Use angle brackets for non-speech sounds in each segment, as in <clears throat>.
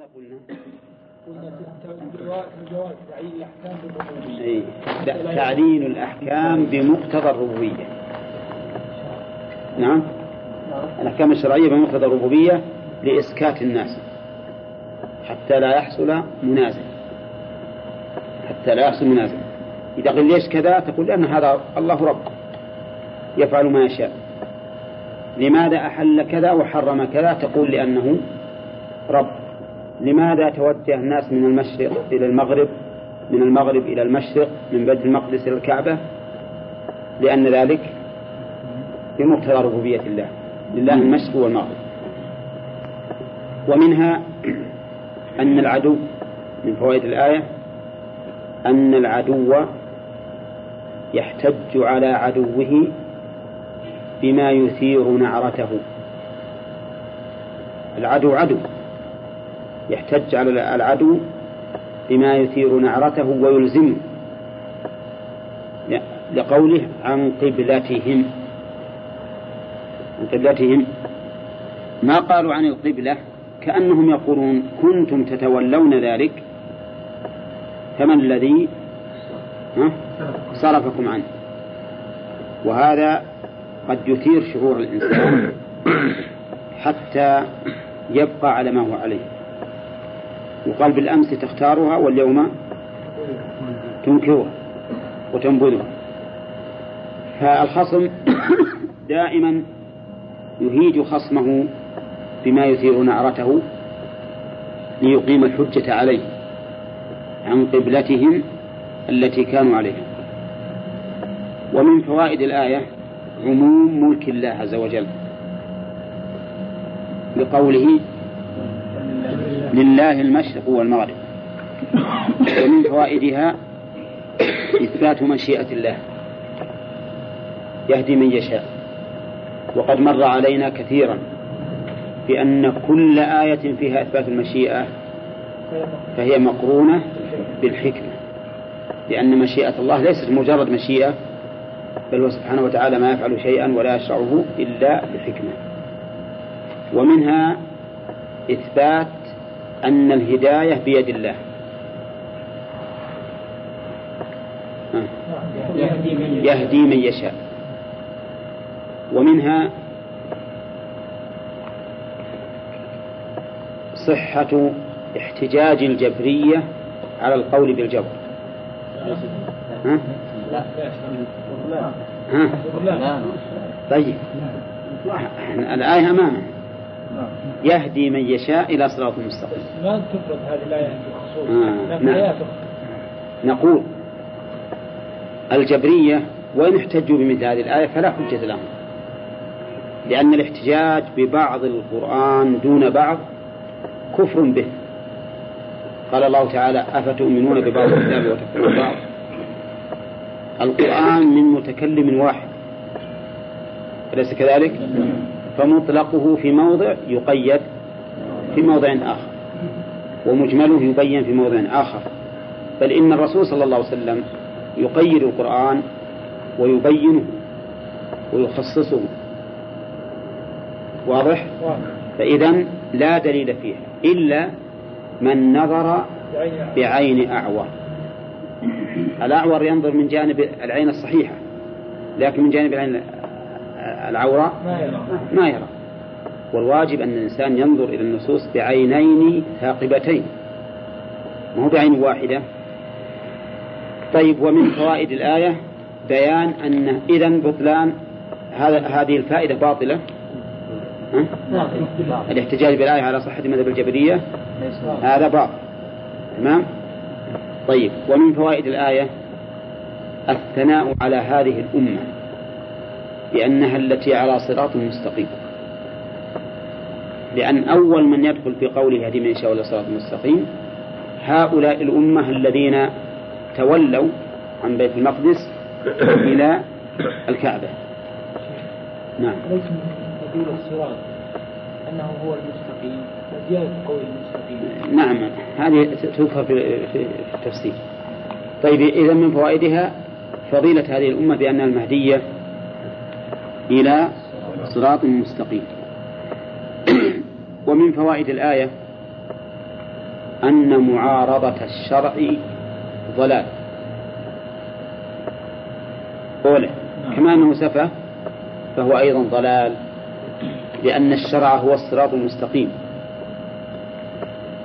ماذا قلنا؟ قلنا تعليل الأحكام بمقتضى الربوبية. نعم؟ الأحكام الشرعية بمقتضى الربوبية لإسكات الناس حتى لا يحصل منازع. حتى لا يحصل منازع. إذا قل ليش كذا تقول لأن هذا الله رب يفعل ما يشاء. لماذا أحل كذا وحرم كذا؟ تقول لأنه رب. لماذا توجه الناس من المشرق إلى المغرب؟ من المغرب إلى المشرق من بيت المقدس إلى الكعبة؟ لأن ذلك بمقتضى ربوبية الله لله المشرق والمغرب. ومنها أن العدو من فوائد الآية أن العدو يحتج على عدوه بما يثير نعرته. العدو عدو. يحتج على العدو بما يثير نعرته ويلزمه لقوله عن قبلتهم عن قبلتهم. ما قالوا عن القبلة؟ كأنهم يقولون كنتم تتولون ذلك فمن الذي؟ صرفكم عنه. وهذا قد يثير شعور الإنسان حتى يبقى على ما هو عليه. وقال بالأمس تختارها واليوم تنكرها وتنبذها. فالخصم <coughs> دائما يهيج خصمه بما يثير نعرته ليقيم الحجة عليه عن قبلتهم التي كانوا عليها. ومن فوائد الآية عموم ملك الله عز وجل لقوله لله المشرق والمغرب. ومن فوائدها إثبات مشيئة الله. يهدي من يشاء. وقد مر علينا كثيرا بأن كل آية فيها إثبات المشيئة فهي مقرونة بالحكمة. لأن مشيئة الله ليست مجرد مشيئة بل هو سبحانه وتعالى ما يفعل شيئا ولا يشرعه إلا بحكمة ومنها إثبات أن الهداية بيد الله. يهدي من يشاء. ومنها صحة احتجاج الجبرية على القول بالجبر. ها؟ ها؟ طيب. الآية أمامنا يهدي من يشاء إلى صراط مستقيم. ما تفرض هذه الآية بخصوص آه، نعم. نقول الجبرية وإن احتجوا بمثل هذه الآية فلا حجة لهم لأن الاحتجاج ببعض القرآن دون بعض كفر به. قال الله تعالى أفتؤمنون ببعض الكتاب وتكفرون ببعض؟ القرآن من متكلم واحد أليس كذلك؟ فمطلقه في موضع يقيد في موضع آخر. ومجمله يبين في موضع آخر. بل إن الرسول صلى الله عليه وسلم يقيد القرآن ويبينه ويخصصه. واضح؟ فإذا لا دليل فيها إلا من نظر بعين أعور. الأعور ينظر من جانب العين الصحيحة لكن من جانب العين العوراء ما يرى. ما يرى. والواجب أن الإنسان ينظر إلى النصوص بعينين ثاقبتين. ما هو بعين واحدة. طيب ومن فوائد الآية بيان أن إذا بطلان هذا هذه الفائدة باطلة. ها؟ الاحتجاج بالآية على صحة مذهب الجبرية هذا باطل. تمام؟ طيب ومن فوائد الآية الثناء على هذه الأمة. بأنها التي على صراط مستقيم. لأن أول من يدخل في قوله يهدي من يشاء إلى صراط مستقيم هؤلاء الأمة الذين تولوا عن بيت المقدس إلى الكعبة. نعم. ليس دليل الصراط أنه هو المستقيم وزيادة قول المستقيم. نعم. هذه تذكر في في التفسير طيب إذا من فوائدها فضيلة هذه الأمة بأنها المهدية إلى صراط مستقيم. <clears throat> ومن فوائد الآية أن معارضة الشرع ضلال. أولى كما أنه سفه فهو أيضا ضلال لأن الشرع هو الصراط المستقيم.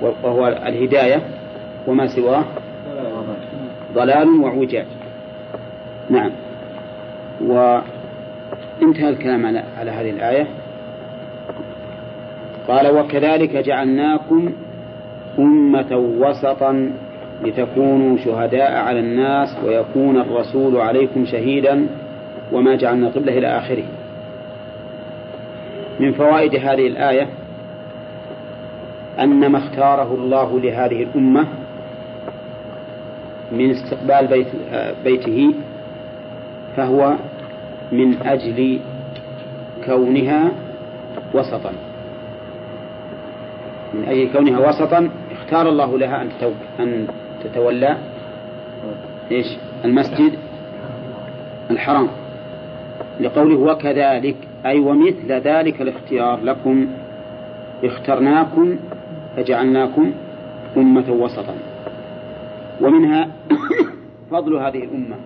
وهو الهداية وما سواه ضلال واعوجاج نعم. وانتهى الكلام على, على هذه الآية. قال وكذلك جعلناكم أمة وسطا لتكونوا شهداء على الناس ويكون الرسول عليكم شهيدا وما جعلنا قبله إلى آخره. من فوائد هذه الآية أن ما اختاره الله لهذه الأمة من استقبال بيت بيته فهو من أجل كونها وسطا. من أجل كونها وسطا اختار الله لها أن أن تتولى إيش؟ المسجد الحرام. لقوله وكذلك أي ومثل ذلك الاختيار لكم اخترناكم فجعلناكم أمة وسطا. ومنها <coughs> فضل هذه الأمة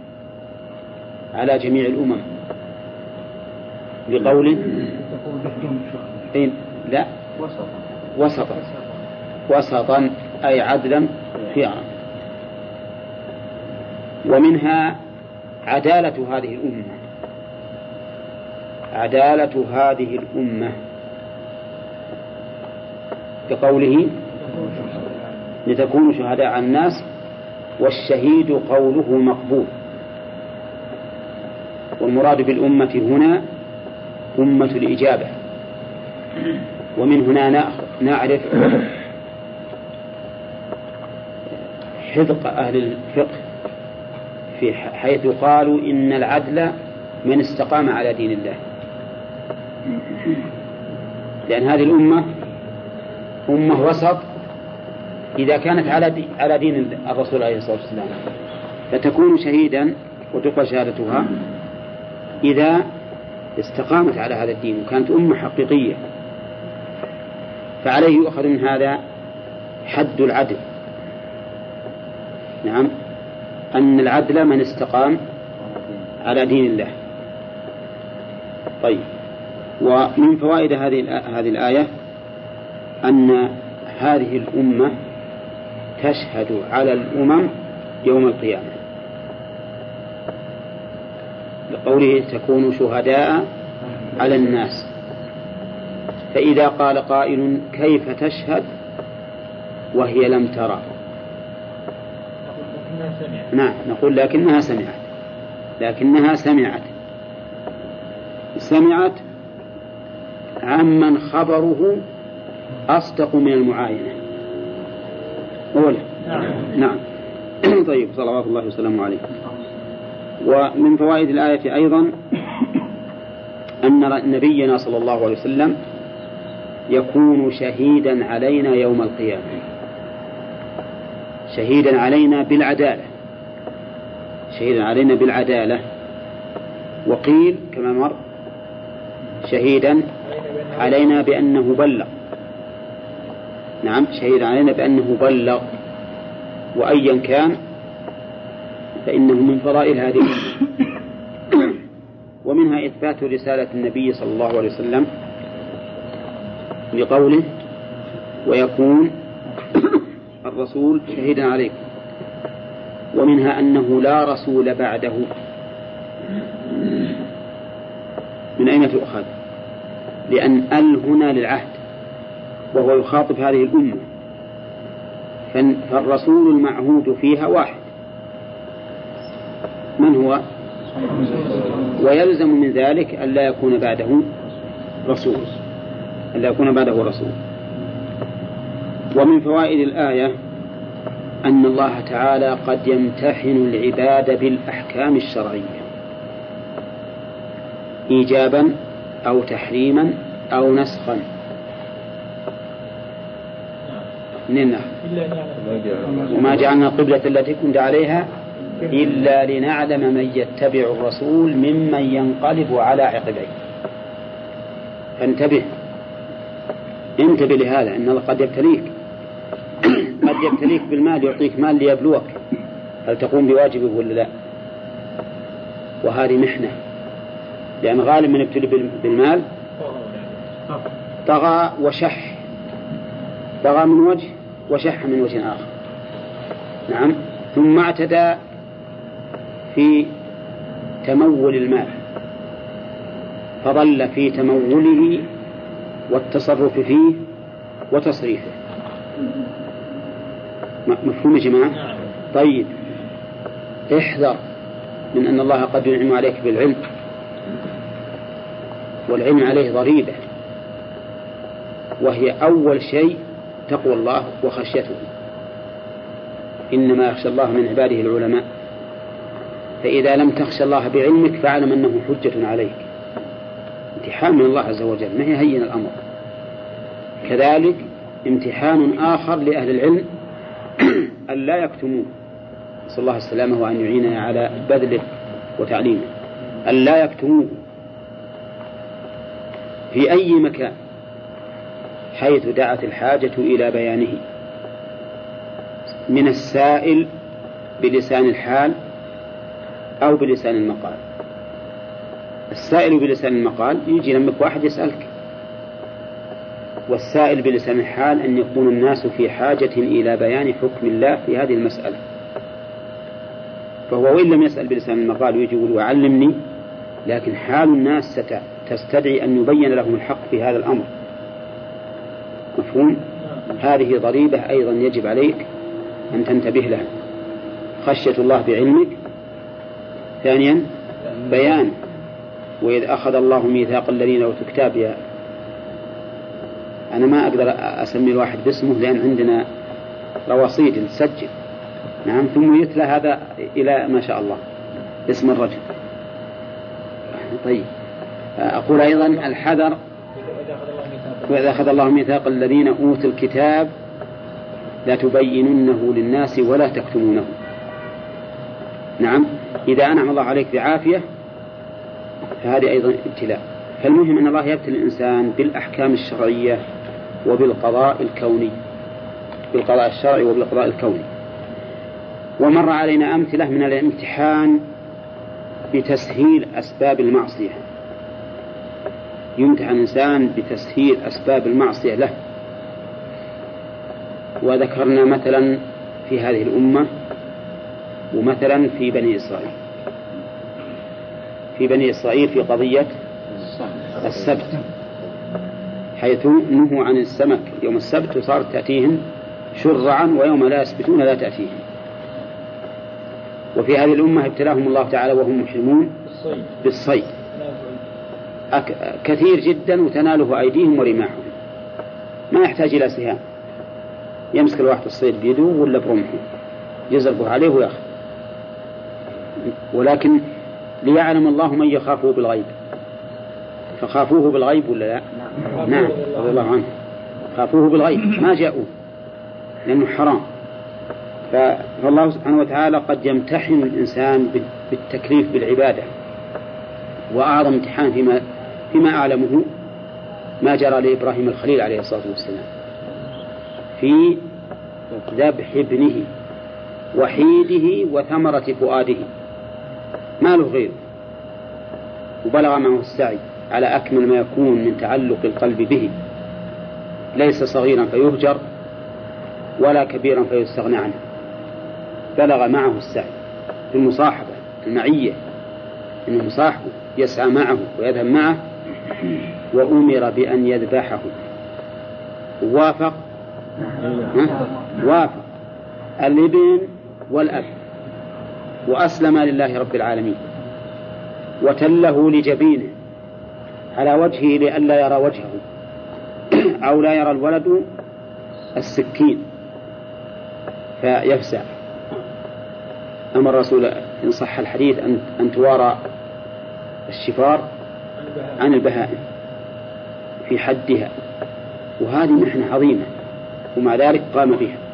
على جميع الأمم. لقوله لا. وسطا. وسطا أي عدلا خيارا ومنها عدالة هذه الأمة. عدالة هذه الأمة. كقوله لتكونوا شهداء على الناس والشهيد قوله مقبول. والمراد بالأمة هنا أمة الإجابة. ومن هنا نعرف حذق أهل الفقه في حيث قالوا إن العدل من استقام على دين الله. لأن هذه الأمة أمة وسط إذا كانت على على دين الرسول عليه الصلاة والسلام. فتكون شهيدا وتقبل شهادتها. إذا استقامت على هذا الدين وكانت أمة حقيقية. فعليه يؤخذ من هذا حد العدل. نعم. أن العدل من استقام على دين الله. طيب. ومن فوائد هذه هذه الآية أن هذه الأمة تشهد على الأمم يوم القيامة. لقوله تكون شهداء على الناس. فإذا قال قائل كيف تشهد وهي لم ترى. نعم نقول لكنها سمعت. لكنها سمعت. سمعت عمن خبره أصدق من المعاينة. أولا نعم, نعم. <clears throat> طيب صلوات الله وسلامه عليه. ومن فوائد الآية أيضا أن نبينا صلى الله عليه وسلم يكون شهيدا علينا يوم القيامة. شهيدا علينا بالعدالة. شهيدا علينا بالعدالة. وقيل كما مر شهيدا علينا بأنه بلغ. نعم شهيدا علينا بأنه بلغ. وأيا كان فإنه من فضائل هذه ومنها إثبات رسالة النبي صلى الله عليه وسلم لقوله ويكون الرسول شهيدا عليكم ومنها أنه لا رسول بعده. من أين تؤخذ؟ لأن ال هنا للعهد وهو يخاطب هذه الأمة. فالرسول المعهود فيها واحد. من هو؟ ويلزم من ذلك أن لا يكون بعده رسول. أن لا يكون بعده رسول. ومن فوائد الآية أن الله تعالى قد يمتحن العباد بالأحكام الشرعية. إيجابا أو تحريما أو نسخا. نعم وما جعلنا القبلة التي كنت عليها إلا لنعلم من يتبع الرسول ممن ينقلب على عقبيه. فانتبه. انتبه لهذا إن الله قد يبتليك. <clears throat> قد يبتليك بالمال يعطيك مال ليبلوك. هل تقوم بواجبه ولا لا؟ وهذه محنة. لأن غالب من يبتلي بالمال طغى وشح. طغى من وجه وشح من وجه آخر. نعم. ثم اعتدى في تمول المال فظل في تموله والتصرف فيه وتصريفه. مفهوم يا جماعة. طيب احذر من أن الله قد ينعم عليك بالعلم والعلم عليه ضريبة وهي أول شيء تقوى الله وخشيته. إنما يخشى الله من عباده العلماء. فإذا لم تخشى الله بعلمك فاعلم أنه حجة عليك. امتحان من الله عز وجل ما هي هين الأمر؟ كذلك امتحان آخر لأهل العلم <clears throat> أن لا يكتموه. نسأل الله السلامة وأن يعيننا على بذله وتعليمه. أن لا يكتموه. في أي مكان؟ حيث دعت الحاجة إلى بيانه. من السائل بلسان الحال أو بلسان المقال. السائل بلسان المقال يجي لمك واحد يسألك. والسائل بلسان الحال أن يكون الناس في حاجة إلى بيان حكم الله في هذه المسألة. فهو وإن لم يسأل بلسان المقال ويجي يقول وعلمني لكن حال الناس تستدعي أن يبين لهم الحق في هذا الأمر. مفهوم؟ هذه ضريبة أيضا يجب عليك أن تنتبه لها. خشية الله بعلمك ثانيا بيان. وإذ أخذ الله ميثاق الذين أوتوا الكتاب يا أنا ما أقدر أسمي الواحد باسمه لأن عندنا رواصيد نسجل نعم ثم يتلى هذا إلى ما شاء الله اسم الرجل. طيب. أقول أيضا الحذر وإذا أخذ الله ميثاق الذين أوتوا الكتاب لتبيننه للناس ولا تكتمونه. نعم. إذا أنعم الله عليك بعافية فهذه أيضا ابتلاء. فالمهم أن الله يبتلي الإنسان بالأحكام الشرعية وبالقضاء الكوني. بالقضاء الشرعي وبالقضاء الكوني. ومر علينا أمثلة من الامتحان بتسهيل أسباب المعصية. يمتحن الإنسان بتسهيل أسباب المعصية له. وذكرنا مثلا في هذه الأمة ومثلا في بني إسرائيل. في بني إسرائيل في قضية السبت. حيث نهوا عن السمك يوم السبت وصارت تأتيهم شرعا ويوم لا يسبتون لا تأتيهم. وفي هذه الأمة ابتلاهم الله تعالى وهم محرمون بالصيد. كثير جدا وتناله أيديهم ورماحهم. ما يحتاج إلى سهام يمسك الواحد الصيد بيده ولا برمحه. يزربه عليه ويأخذ ولكن ليعلم الله من يخافه بالغيب. فخافوه بالغيب ولا لا؟ نعم رضي الله عنه. خافوه بالغيب ما جاءوه لأنه حرام. فالله سبحانه وتعالى قد يمتحن الإنسان بالتكليف بالعبادة وأعظم امتحان فيما فيما أعلمه ما جرى لإبراهيم الخليل عليه الصلاة والسلام في ذبح ابنه وحيده وثمرة فؤاده. ما له غيره وبلغ معه السعي على أكمل ما يكون من تعلق القلب به. ليس صغيرا فيهجر ولا كبيرا فيستغنى عنه. بلغ معه السعي في المصاحبة المعية أنه صاحبه يسعى معه ويذهب معه. وأمر بأن يذبحه. وافق وافق. الإبن والأب. وأسلم لله رب العالمين. وتله لجبينه على وجهه لئلا يرى وجهه <clears throat> أو لا يرى الولد السكين فيفزع. أمر الرسول إن صح الحديث أن أن توارى الشفار عن البهائم في حدها وهذه محنة عظيمة ومع ذلك قام بها.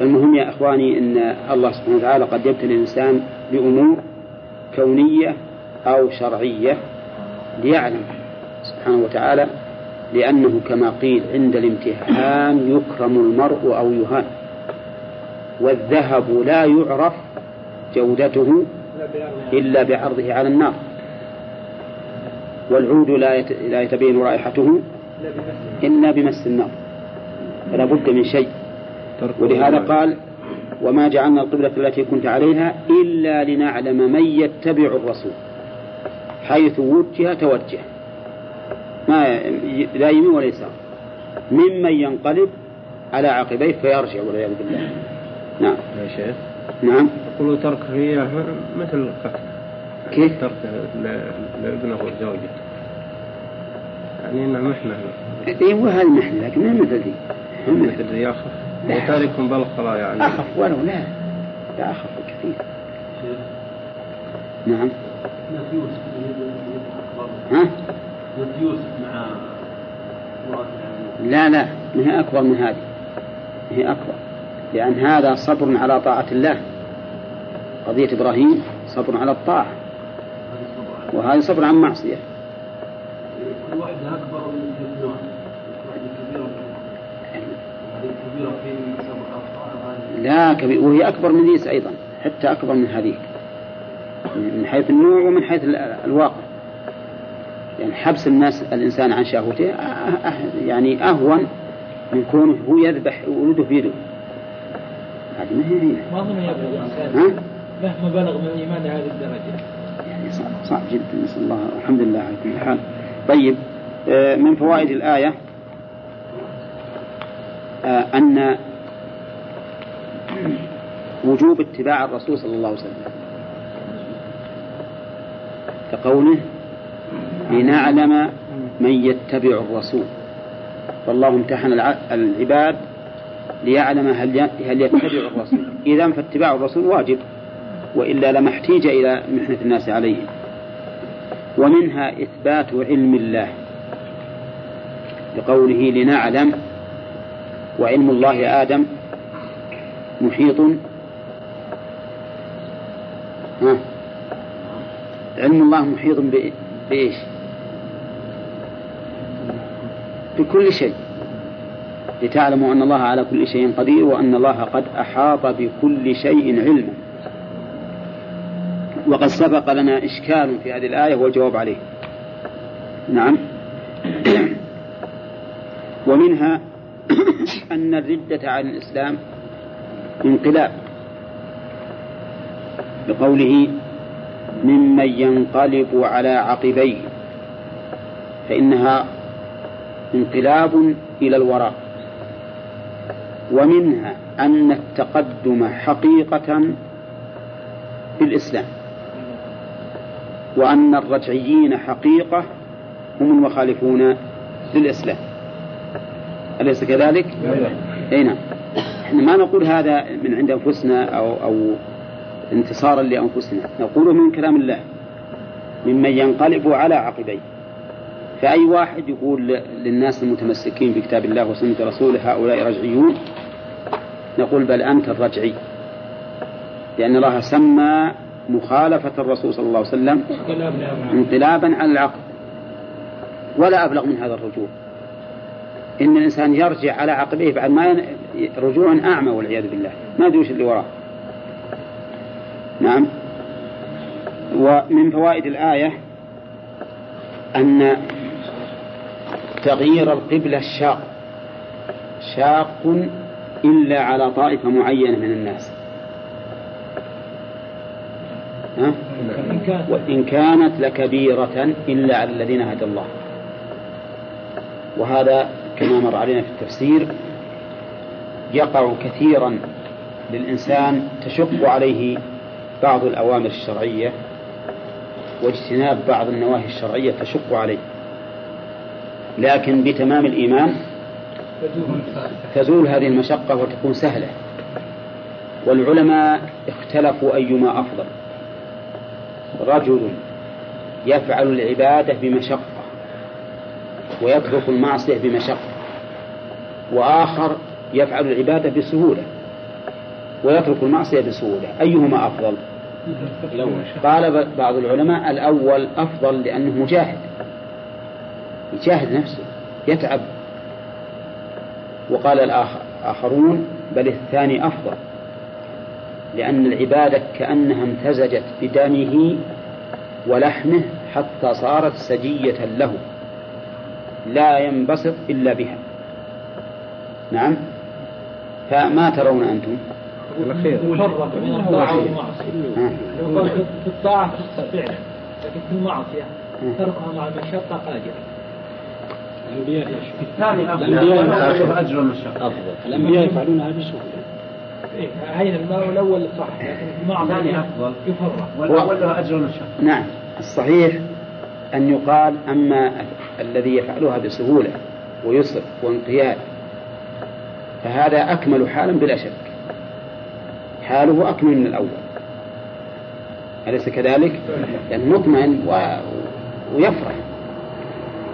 المهم يا إخواني أن الله سبحانه وتعالى قد يبتلي الإنسان بأمور كونية أو شرعية ليعلم سبحانه وتعالى لأنه كما قيل عند الامتحان يكرم المرء أو يهان والذهب لا يعرف جودته إلا بعرضه على النار والعود لا يتبين رائحته إلا بمس النار فلا بد من شيء ولهذا قال وما جعلنا القبلة التي كنت عليها إلا لنعلم من يتبع الرسول حيث وجه توجه ما لا يمين ولا يسار ممن ينقلب على عقبيه فيرجع والعياذ بالله. نعم. يا شيخ. نعم. يقول ترك هي مثل القتل. كيف؟ ترك لابنه وزوجته يعني إنه محنة. أيوه هذه محنة لكن ما مثل ذي مثل ذي اخف وتارك بالقضاء يعني. أخف ولو لا. لا أخف كثير. نعم. ها؟ يوسف مع لا لا. ما هي أكبر من هذه؟ هي أكبر. لأن هذا صبر على طاعة الله. قضية إبراهيم صبر على الطاعة. وهذا صبر عن معصية. كل واحدة أكبر من النوع كبيرة لا كبير. وهي أكبر من ذيس أيضا حتى أكبر من هذيك. من حيث النوع ومن حيث الواقع. يعني حبس الناس الإنسان عن شهوته أه، أه، أه، يعني أهون من كونه هو يذبح ولده بيده. هذه ما هي هي ما أظن يبلغ الإنسان مهما بلغ من الإيمان لهذه الدرجة. يعني صعب, صعب جدا. نسأل الله الحمد لله على كل حال. طيب من فوائد الآية؟ أن وجوب اتباع الرسول صلى الله عليه وسلم كقوله لنعلم من يتبع الرسول. فالله امتحن العباد ليعلم هل هل يتبع الرسول. إذا فاتباع الرسول واجب وإلا لما احتيج إلى محنة الناس عليه. ومنها إثبات علم الله لقوله لنعلم وعلم الله آدم محيط. ها؟ علم الله محيط بإيش؟ بكل شيء. لتعلموا أن الله على كل شيء قدير وأن الله قد أحاط بكل شيء علما. وقد سبق لنا إشكال في هذه الآية والجواب عليه. نعم. <clears throat> ومنها أن الردة عن الإسلام انقلاب بقوله ممن ينقلب على عقبيه فإنها انقلاب إلى الوراء ومنها أن التقدم حقيقة في الإسلام وأن الرجعيين حقيقة هم المخالفون للإسلام. أليس كذلك؟ أي نعم. إحنا ما نقول هذا من عند أنفسنا أو أو انتصارا لأنفسنا. نقوله من كلام الله. ممن ينقلب على عقبيه. فأي واحد يقول للناس المتمسكين بكتاب الله وسنة رسوله هؤلاء رجعيون؟ نقول بل أنت الرجعي. لأن الله سمى مخالفة الرسول صلى الله عليه وسلم انقلابا على العقل ولا أبلغ من هذا الرجوع. إن الإنسان يرجع على عقبيه بعد ما ين... رجوع أعمى والعياذ بالله. ما أدري اللي وراه. نعم. ومن فوائد الآية أن تغيير القبلة شاق شاق إلا على طائفة معينة من الناس. ها؟ وإن كانت لكبيرة إلا على الذين هدى الله. وهذا كما مر علينا في التفسير يقع كثيرا للإنسان تشق عليه بعض الأوامر الشرعية واجتناب بعض النواهي الشرعية تشق عليه. لكن بتمام الإيمان تزول هذه المشقة وتكون سهلة. والعلماء اختلفوا أيما أفضل. رجل يفعل العبادة بمشقة ويترك المعصية بمشقة. وآخر يفعل العبادة بسهولة ويترك المعصية بسهولة. أيهما أفضل؟ قال بعض العلماء الأول أفضل لأنه مجاهد يجاهد نفسه يتعب. وقال الآخرون بل الثاني أفضل لأن العبادة كأنها امتزجت بدمه ولحمه حتى صارت سجية له لا ينبسط إلا بها. نعم. فما ترون أنتم؟ الأخير فرق بين الطاعة والمعصية. قال في الطاعة فعلا لكن في المعصية. تركها مع المشقة أجر الثاني أفضل أجر المشقة. أفضل. الأنبياء يفعلونها بسهولة. إيه هين الماء الأول صح لكن في المعصية الثاني أفضل. يفرق. والأول له أجر المشقة. نعم. الصحيح أن يقال أما الذي يفعلها بسهولة ويسر وانقياد فهذا أكمل حالا بلا شك. حاله أكمل من الأول. أليس كذلك؟ يعني مطمئن و... ويفرح.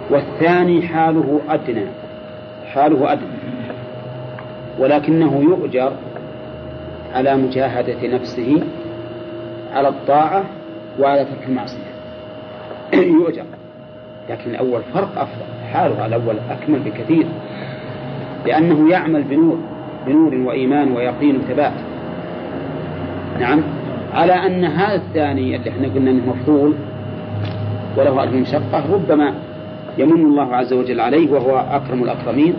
والثاني حاله أدنى. حاله أدنى. ولكنه يؤجر على مجاهدة نفسه على الطاعة وعلى ترك المعصية. <clears throat> يؤجر. لكن الأول فرق أفضل. حاله الأول أكمل بكثير. لأنه يعمل بنور بنور وإيمان ويقين وثبات. نعم؟ على أن هذا الثاني اللي إحنا قلنا أنه مفضول وله أجر مشقة ربما يمن الله عز وجل عليه وهو أكرم الأكرمين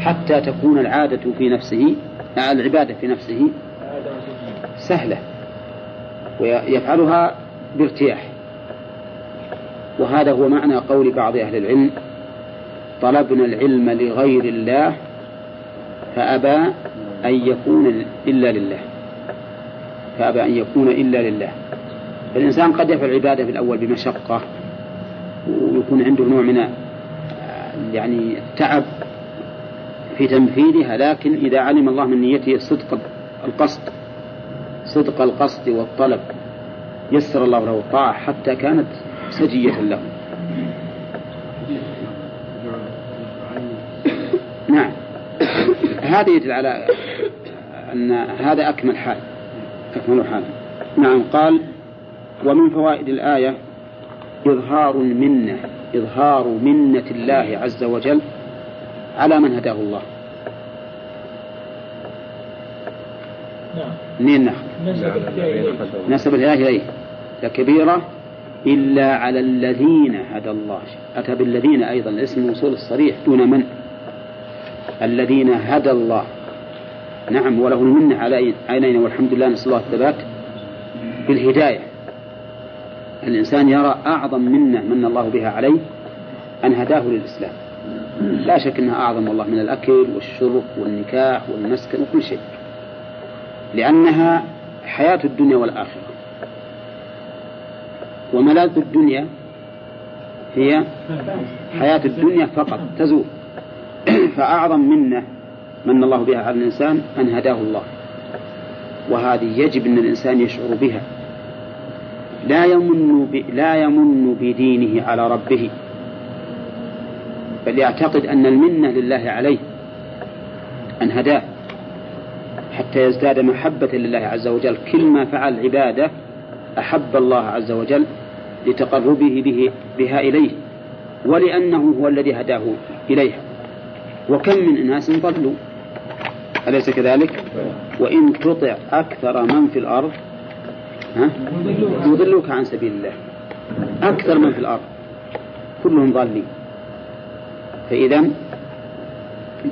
حتى تكون العادة في نفسه العبادة في نفسه سهلة ويفعلها بارتياح. وهذا هو معنى قول بعض أهل العلم طلبنا العلم لغير الله فأبى أن يكون إلا لله. فأبى أن يكون إلا لله. فالإنسان قد يفعل العبادة في الأول بمشقة ويكون عنده نوع من يعني التعب في تنفيذها لكن إذا علم الله من نيته صدق القصد صدق القصد والطلب يسر الله له الطاعة حتى كانت سجية له. نعم. هذا يدل على أن هذا أكمل حال. أكمل حال. نعم قال ومن فوائد الآية إظهار المنة إظهار منة الله عز وجل على من هداه الله. نعم. منين نأخذ؟ نسب الإله إليه كبيرة إلا على الذين هدى الله. أتى بالذين أيضا؟ اسم الموصول الصريح. دون من؟ الذين هدى الله. نعم وله المنة على علينا والحمد لله نسأل الله الثبات بالهداية. الإنسان يرى أعظم منة من الله بها عليه أن هداه للإسلام. لا شك أنها أعظم والله من الأكل والشرب والنكاح والمسكن وكل شيء. لأنها حياة الدنيا والآخرة. وملاذ الدنيا هي حياة الدنيا فقط تزول. <clears throat> فأعظم منة من الله بها على الإنسان أن هداه الله. وهذه يجب أن الإنسان يشعر بها. لا يمن ب... لا يمن بدينه على ربه. بل يعتقد أن المنة لله عليه أن هداه. حتى يزداد محبة لله عز وجل. كل ما فعل عبادة أحب الله عز وجل لتقربه به بها إليه. ولأنه هو الذي هداه إليها. وكم من أناس ضلوا أليس كذلك؟ وإن تطع أكثر من في الأرض ها؟ يضلوك عن سبيل الله. أكثر من في الأرض. كلهم ضالين. فإذا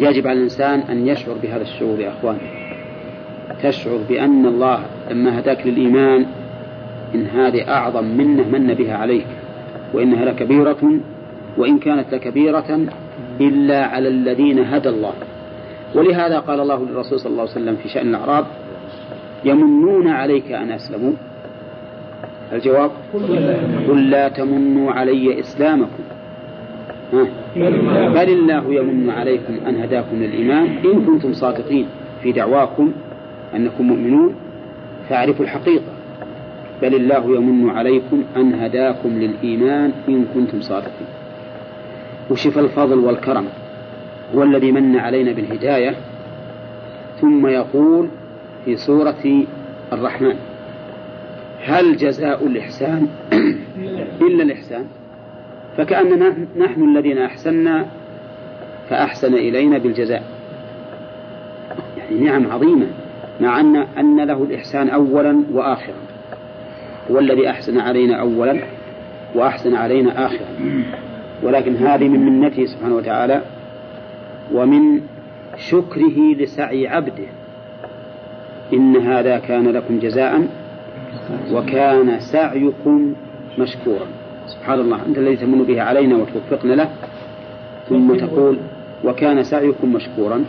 يجب على الإنسان أن يشعر بهذا الشعور يا أخوان. تشعر بأن الله لما هداك للإيمان إن هذه أعظم منة من بها عليك وإنها لكبيرة وإن كانت لكبيرة إلا على الذين هدى الله. ولهذا قال الله للرسول صلى الله عليه وسلم في شأن الأعراب يمنون عليك أن أسلموا؟ الجواب قل لا تمنوا علي إسلامكم. بل الله يمن عليكم أن هداكم للإيمان. إن كنتم صادقين في دعواكم أنكم مؤمنون فاعرفوا الحقيقة. بل الله يمن عليكم أن هداكم للإيمان إن كنتم صادقين. وشف الفضل والكرم هو الذي من علينا بالهداية. ثم يقول في سورة الرحمن هل جزاء الإحسان؟ <clears throat> إلا الإحسان. فكأننا نحن الذين أحسنا فأحسن إلينا بالجزاء. يعني نعم عظيمة مع أن أن له الإحسان أولا وآخرا. هو الذي أحسن علينا أولا وأحسن علينا آخرا. ولكن هذه من منته سبحانه وتعالى ومن شكره لسعي عبده. إن هذا كان لكم جزاء وكان سعيكم مشكورا. سبحان الله أنت الذي تمن به علينا وتوفقنا له. ثم تقول وكان سعيكم مشكورا.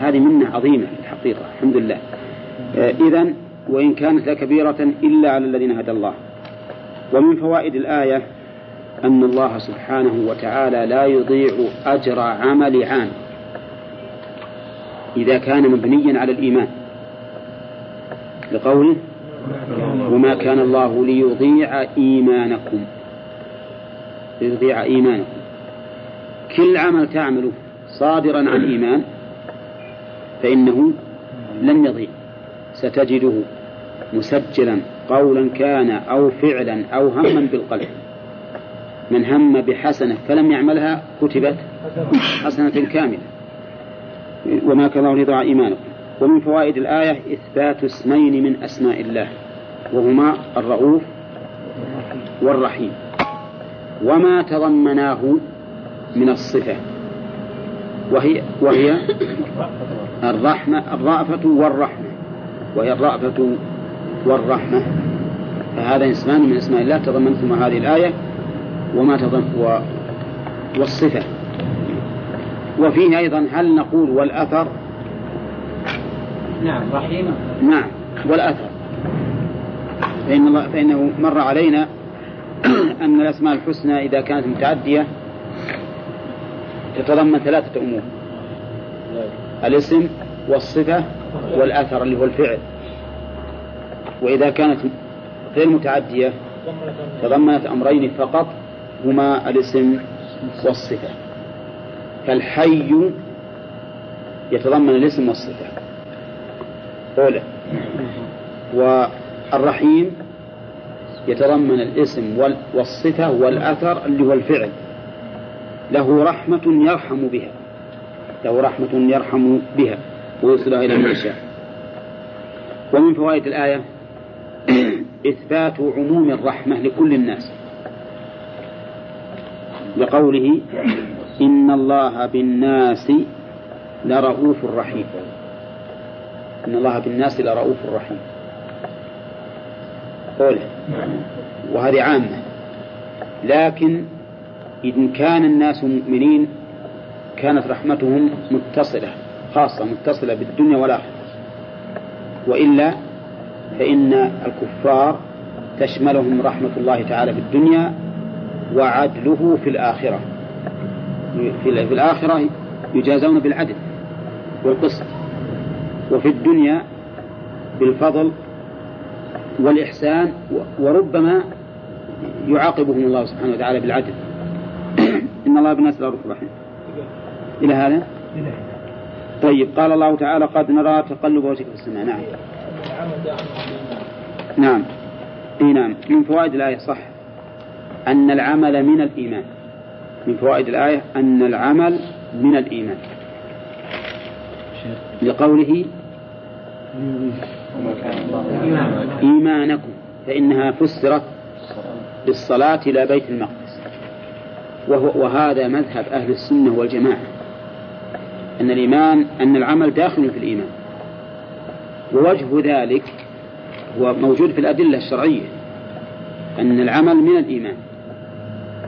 هذه منة عظيمة الحقيقة الحمد لله. آه إذا وإن كانت لكبيرة إلا على الذين هدى الله. ومن فوائد الآية أن الله سبحانه وتعالى لا يضيع أجر عمل عام. إذا كان مبنيا على الإيمان. لقوله وما كان الله ليضيع إيمانكم. ليضيع إيمانكم. كل عمل تعمله صادرا عن إيمان فإنه لن يضيع. ستجده مسجلا قولا كان أو فعلا أو هما بالقلب. من هم بحسنة فلم يعملها كتبت حسنة كاملة. وما كان ليضيع إيمانكم. ومن فوائد الآية إثبات اسمين من أسماء الله وهما الرؤوف والرحيم. وما تضمناه من الصفة وهي وهي الرحمة الرأفة والرحمة. وهي الرأفة والرحمة. فهذا اسمان من أسماء الله تضمنتم هذه الآية. وما تضمن و والصفة. وفيه أيضا هل نقول والأثر؟ نعم رحيم نعم والأثر. فإن الله فإنه مر علينا <clears throat> أن الأسماء الحسنى إذا كانت متعدية تتضمن ثلاثة أمور. الاسم والصفة والأثر اللي هو الفعل. وإذا كانت غير متعدية تضمنت أمرين فقط هما الاسم والصفة. فالحي يتضمن الاسم والصفة. أولى. والرحيم يتضمن الاسم والصفة والأثر اللي هو الفعل. له رحمة يرحم بها. له رحمة يرحم بها. ويوصلها إلى من يشاء. ومن فوائد الآية إثبات عموم الرحمة لكل الناس. لقوله إن الله بالناس لرؤوف رحيم. إن الله بالناس لرؤوف رحيم. قوله. وهذه عامة. لكن إن كان الناس مؤمنين كانت رحمتهم متصلة خاصة متصلة بالدنيا والآخرة. وإلا فإن الكفار تشملهم رحمة الله تعالى في الدنيا وعدله في الآخرة. في الآخرة يجازون بالعدل والقسط. وفي الدنيا بالفضل والإحسان وربما يعاقبهم الله سبحانه وتعالى بالعدل. <clears throat> إن الله بالناس لرؤوف رحيم. إلى هذا؟ طيب قال الله تعالى قد نرى تقلب وجهك في السماء. نعم. نعم. إي نعم. من فوائد الآية صح. أن العمل من الإيمان. من فوائد الآية أن العمل من الإيمان. لقوله إيمانكم فإنها فسرت بالصلاة إلى بيت المقدس. وهو وهذا مذهب أهل السنة والجماعة. أن الإيمان أن العمل داخل في الإيمان. ووجه ذلك هو موجود في الأدلة الشرعية أن العمل من الإيمان.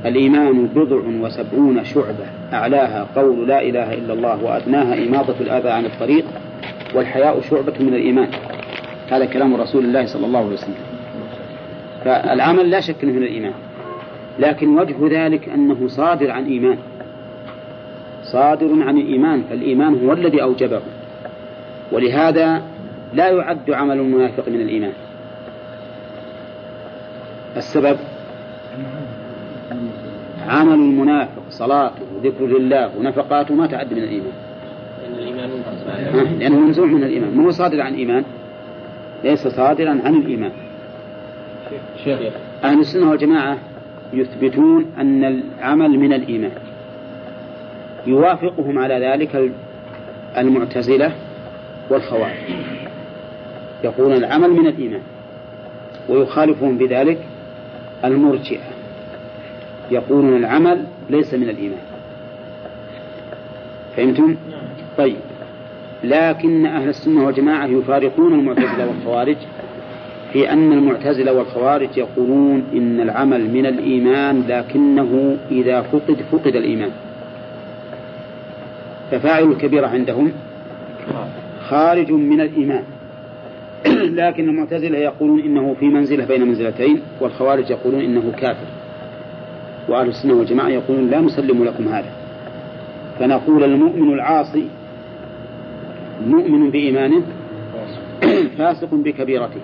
الإيمان بضع وسبعون شعبة أعلاها قول لا إله إلا الله وأدناها إماطة الأذى عن الطريق والحياء شعبة من الإيمان. هذا كلام رسول الله صلى الله عليه وسلم. فالعمل لا شك من الإيمان لكن وجه ذلك أنه صادر عن إيمان. صادر عن الإيمان فالإيمان هو الذي أوجبه. ولهذا لا يعد عمل المنافق من الإيمان. السبب؟ عمل المنافق صلاته وذكر لله ونفقاته ما تعد من الإيمان. لأنه منزوع من الإيمان. مو صادر عن إيمان ليس صادرا عن الإيمان. شيخ أهل السنة والجماعة يثبتون أن العمل من الإيمان. يوافقهم على ذلك المعتزلة والخوارج. يقولون العمل من الإيمان ويخالفهم بذلك المرجئة. يقولون العمل ليس من الإيمان. فهمتم؟ طيب. لكن أهل السنة والجماعة يفارقون المعتزلة والخوارج في أن المعتزلة والخوارج يقولون إن العمل من الإيمان لكنه إذا فقد فقد الإيمان. ففاعل الكبيرة عندهم خارج من الإيمان. <clears throat> لكن المعتزلة يقولون إنه في منزلة بين منزلتين والخوارج يقولون إنه كافر. وأهل السنة والجماعة يقولون لا نسلم لكم هذا. فنقول المؤمن العاصي مؤمن بإيمانه <clears throat> فاسق بكبيرته.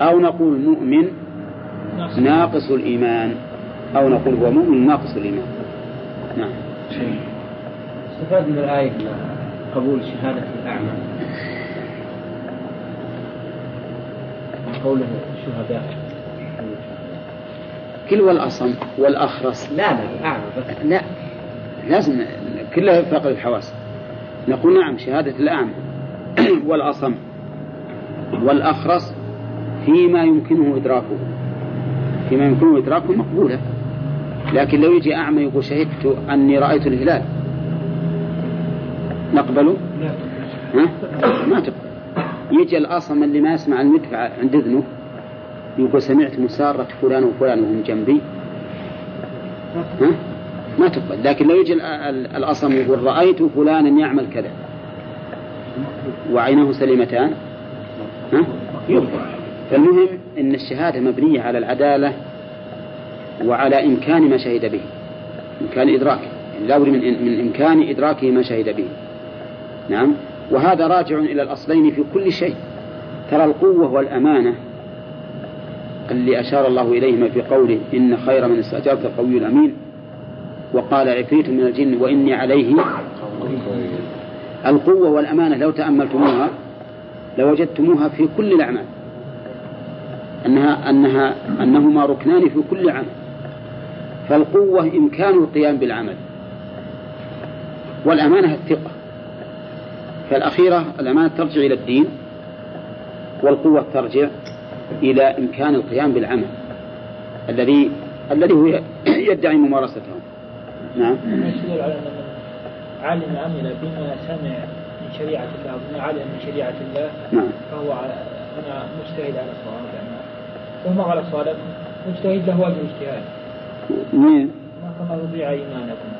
أو نقول مؤمن ناقص الإيمان أو نقول هو مؤمن ناقص الإيمان. نعم. استفاد من الآية قبول شهادة الأعمى. قوله شهداء. كل والأصم والأخرس. لا لا لا لازم كلها فاقد الحواس. نقول نعم شهادة الأعمى <clears throat> والأصم والأخرس فيما يمكنه إدراكه. فيما يمكنه إدراكه مقبولة. لكن لو يجي أعمى يقول شهدت أني رأيت الهلال. نقبله؟ ها؟ ما تقبل. يجي الأصم اللي ما يسمع المدفع عند إذنه. يقول سمعت مسارة فلان وفلان وهم جنبي. ها؟ ما تقبل. لكن لو يجي ال- ال- الأصم يقول رأيت فلانا يعمل كذا. وعينه سليمتان. ها؟ يقبل فالمهم أن الشهادة مبنية على العدالة وعلى إمكان ما شهد به. إمكان إدراكه يعني لا من, من إمكان إدراكه ما شهد به. نعم؟ وهذا راجع إلى الأصلين في كل شيء. ترى القوة والأمانة اللي أشار الله إليهما في قوله إن خير من استأجرت القوي الأمين وقال عفريت من الجن وإني عليه القوة والأمانة لو تأملتموها لوجدتموها في كل الأعمال. أنها أنها أنهما ركنان في كل عمل. فالقوة إمكان القيام بالعمل. والأمانة الثقة. فالأخيرة الأمانة ترجع إلى الدين والقوة ترجع إلى إمكان القيام بالعمل الذي الذي هو يدعي ممارسته نعم. علم عمل بما سمع من شريعة الله وبما علم من شريعة الله نعم. فهو هنا مجتهد على الصواب يعني وما على الصواب مجتهد له أجر اجتهاد مين؟ ما كما يضيع إيمانكم؟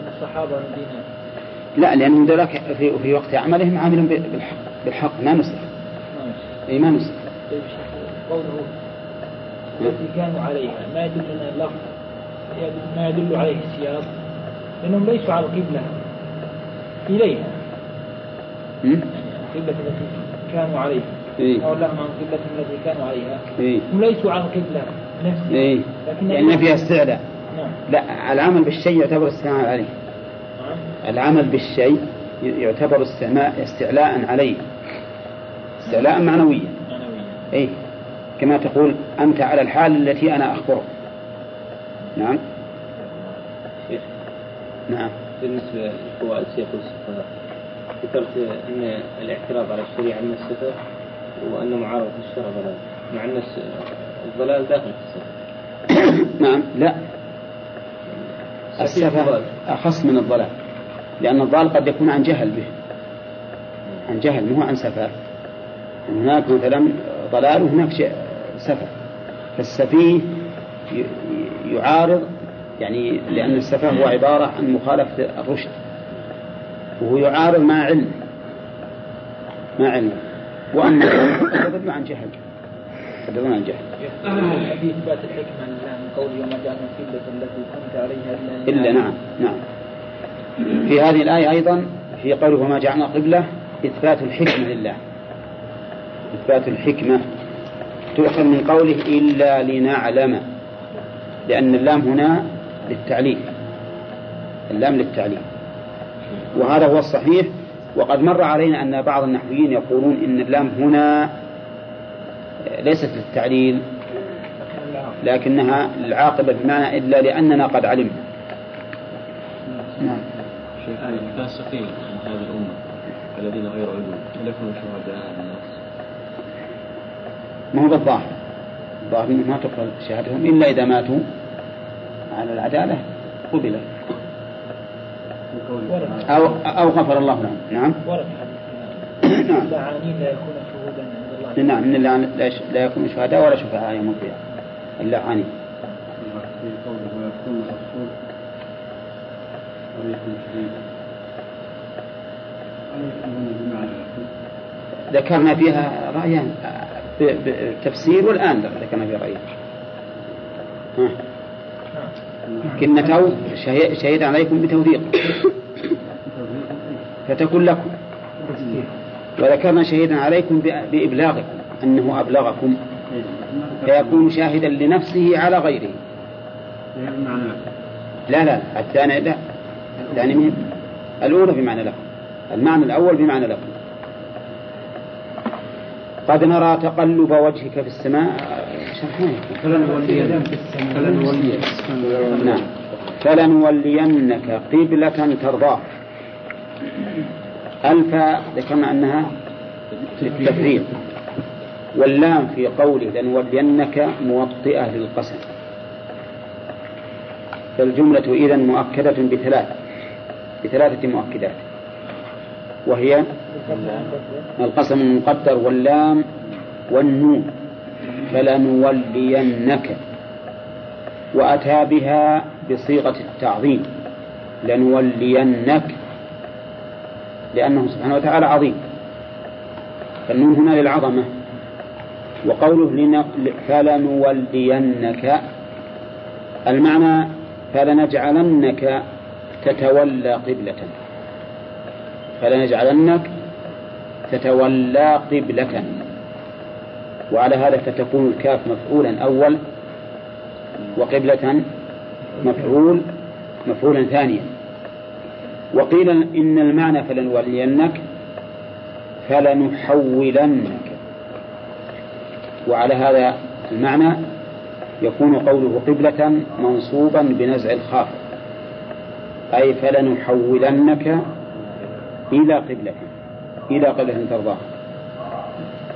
إن الصحابة الذين لا لأنهم ذلك في, في وقت عملهم عاملون بالحق بالحق ما نسخ أي ما نسخ طيب قوله التي كانوا عليها ما يدل أن اللفظ ما يدل عليه السياق؟ لأنهم ليسوا على القبلة إليها؟ يعني القبلة التي كانوا عليها. إيه. أو لهم عن القبلة التي كانوا عليها. إيه. هم ليسوا على القبلة نفسها إيه. لكن لأن فيها استعلاء نعم. لا العمل بالشيء يعتبر استعلاء عليه. نعم. العمل بالشيء يعتبر استعلاء عليه. استعلاء معنويا أي كما تقول أنت على الحال التي أنا أخبرك. نعم. شيخ نعم. بالنسبة لفوائد سياق الصفات ذكرت أن الاعتراض على الشريعة من الصفة وأن معارضة الشرع ضلال. مع أن الضلال داخل في الصفة. <coughs> نعم لا. السفة. أخص من الضلال لأن الضلال قد يكون عن جهل به. عن جهل مو عن سفة هناك مثلا ضلال وهناك شيء سفة فالسفيه يعارض يعني لأن السفة هو عبارة عن مخالفة الرشد. وهو يعارض مع علم. مع علم. وأما قد يضل عن جهل. يضل عن جهل. في إثبات الحكمة لله من قوله وما جعلنا القبلة التي كنت عليها إلا إلا نعم نعم. في هذه الآية أيضا في قوله وما جعلنا قبلة إثبات الحكمة لله. إثبات الحكمة تؤخذ من قوله إلا لنعلم لأن اللام هنا للتعليل اللام للتعليل. وهذا هو الصحيح. وقد مر علينا أن بعض النحويين يقولون إن اللام هنا ليست للتعليل لكنها العاقبة بمعنى إلا لأننا قد علمنا. نعم. الفاسقين من هذه الأمة الذين غير علم لكم شهداء؟ الناس ما هو بالظاهر الظاهر انه ما تقبل شهادتهم إلا إذا ماتوا على العدالة قبل. أو أو غفر الله لهم. نعم. ورد حديث نعم اللعانين لا يكون شهودا عند الله نعم من لا يكون شهداء ولا شفعاء يوم القيامة. اللعانين ذكرنا فيها رأيان. ب- بالتفسير والان ذكرنا فيها رايان ها. كنته شهي- شهد عليكم بتوثيق. فتكون لكم. وذكرنا شهيدا عليكم بإبلاغكم أنه أبلغكم فيكون شاهدا لنفسه على غيره. لا لا الثاني لا. الثاني الأولى بمعنى لكم. المعنى الأول بمعنى لكم. قد نرى تقلب وجهك في السماء. شرحنا فلنولين فلنولين نعم. فلنولينك قبلة ترضاها ألف ذكرنا أنها للتفريق واللام في قوله لنولينك موطئة للقسم. فالجملة إذا مؤكدة بثلاث بثلاثة مؤكدات. وهي القسم المقدر واللام والنون. فلنولينك. وأتى بها بصيغة التعظيم. لنولينك. لأنه سبحانه وتعالى عظيم. فالنون هنا للعظمة. وقوله لن... فلنولينك. المعنى فلنجعلنك تتولى قبلة. فلنجعلنك تتولى قبلة وعلى هذا فتكون الكاف مفعولا أول وقبلة مفعول مفعولا ثانيا. وقيل إن المعنى فلنولينك فلنحولنك. وعلى هذا المعنى يكون قوله قبلة منصوبا بنزع الخافض أي فلنحولنك إلى قبلة إلى قبلة ترضاها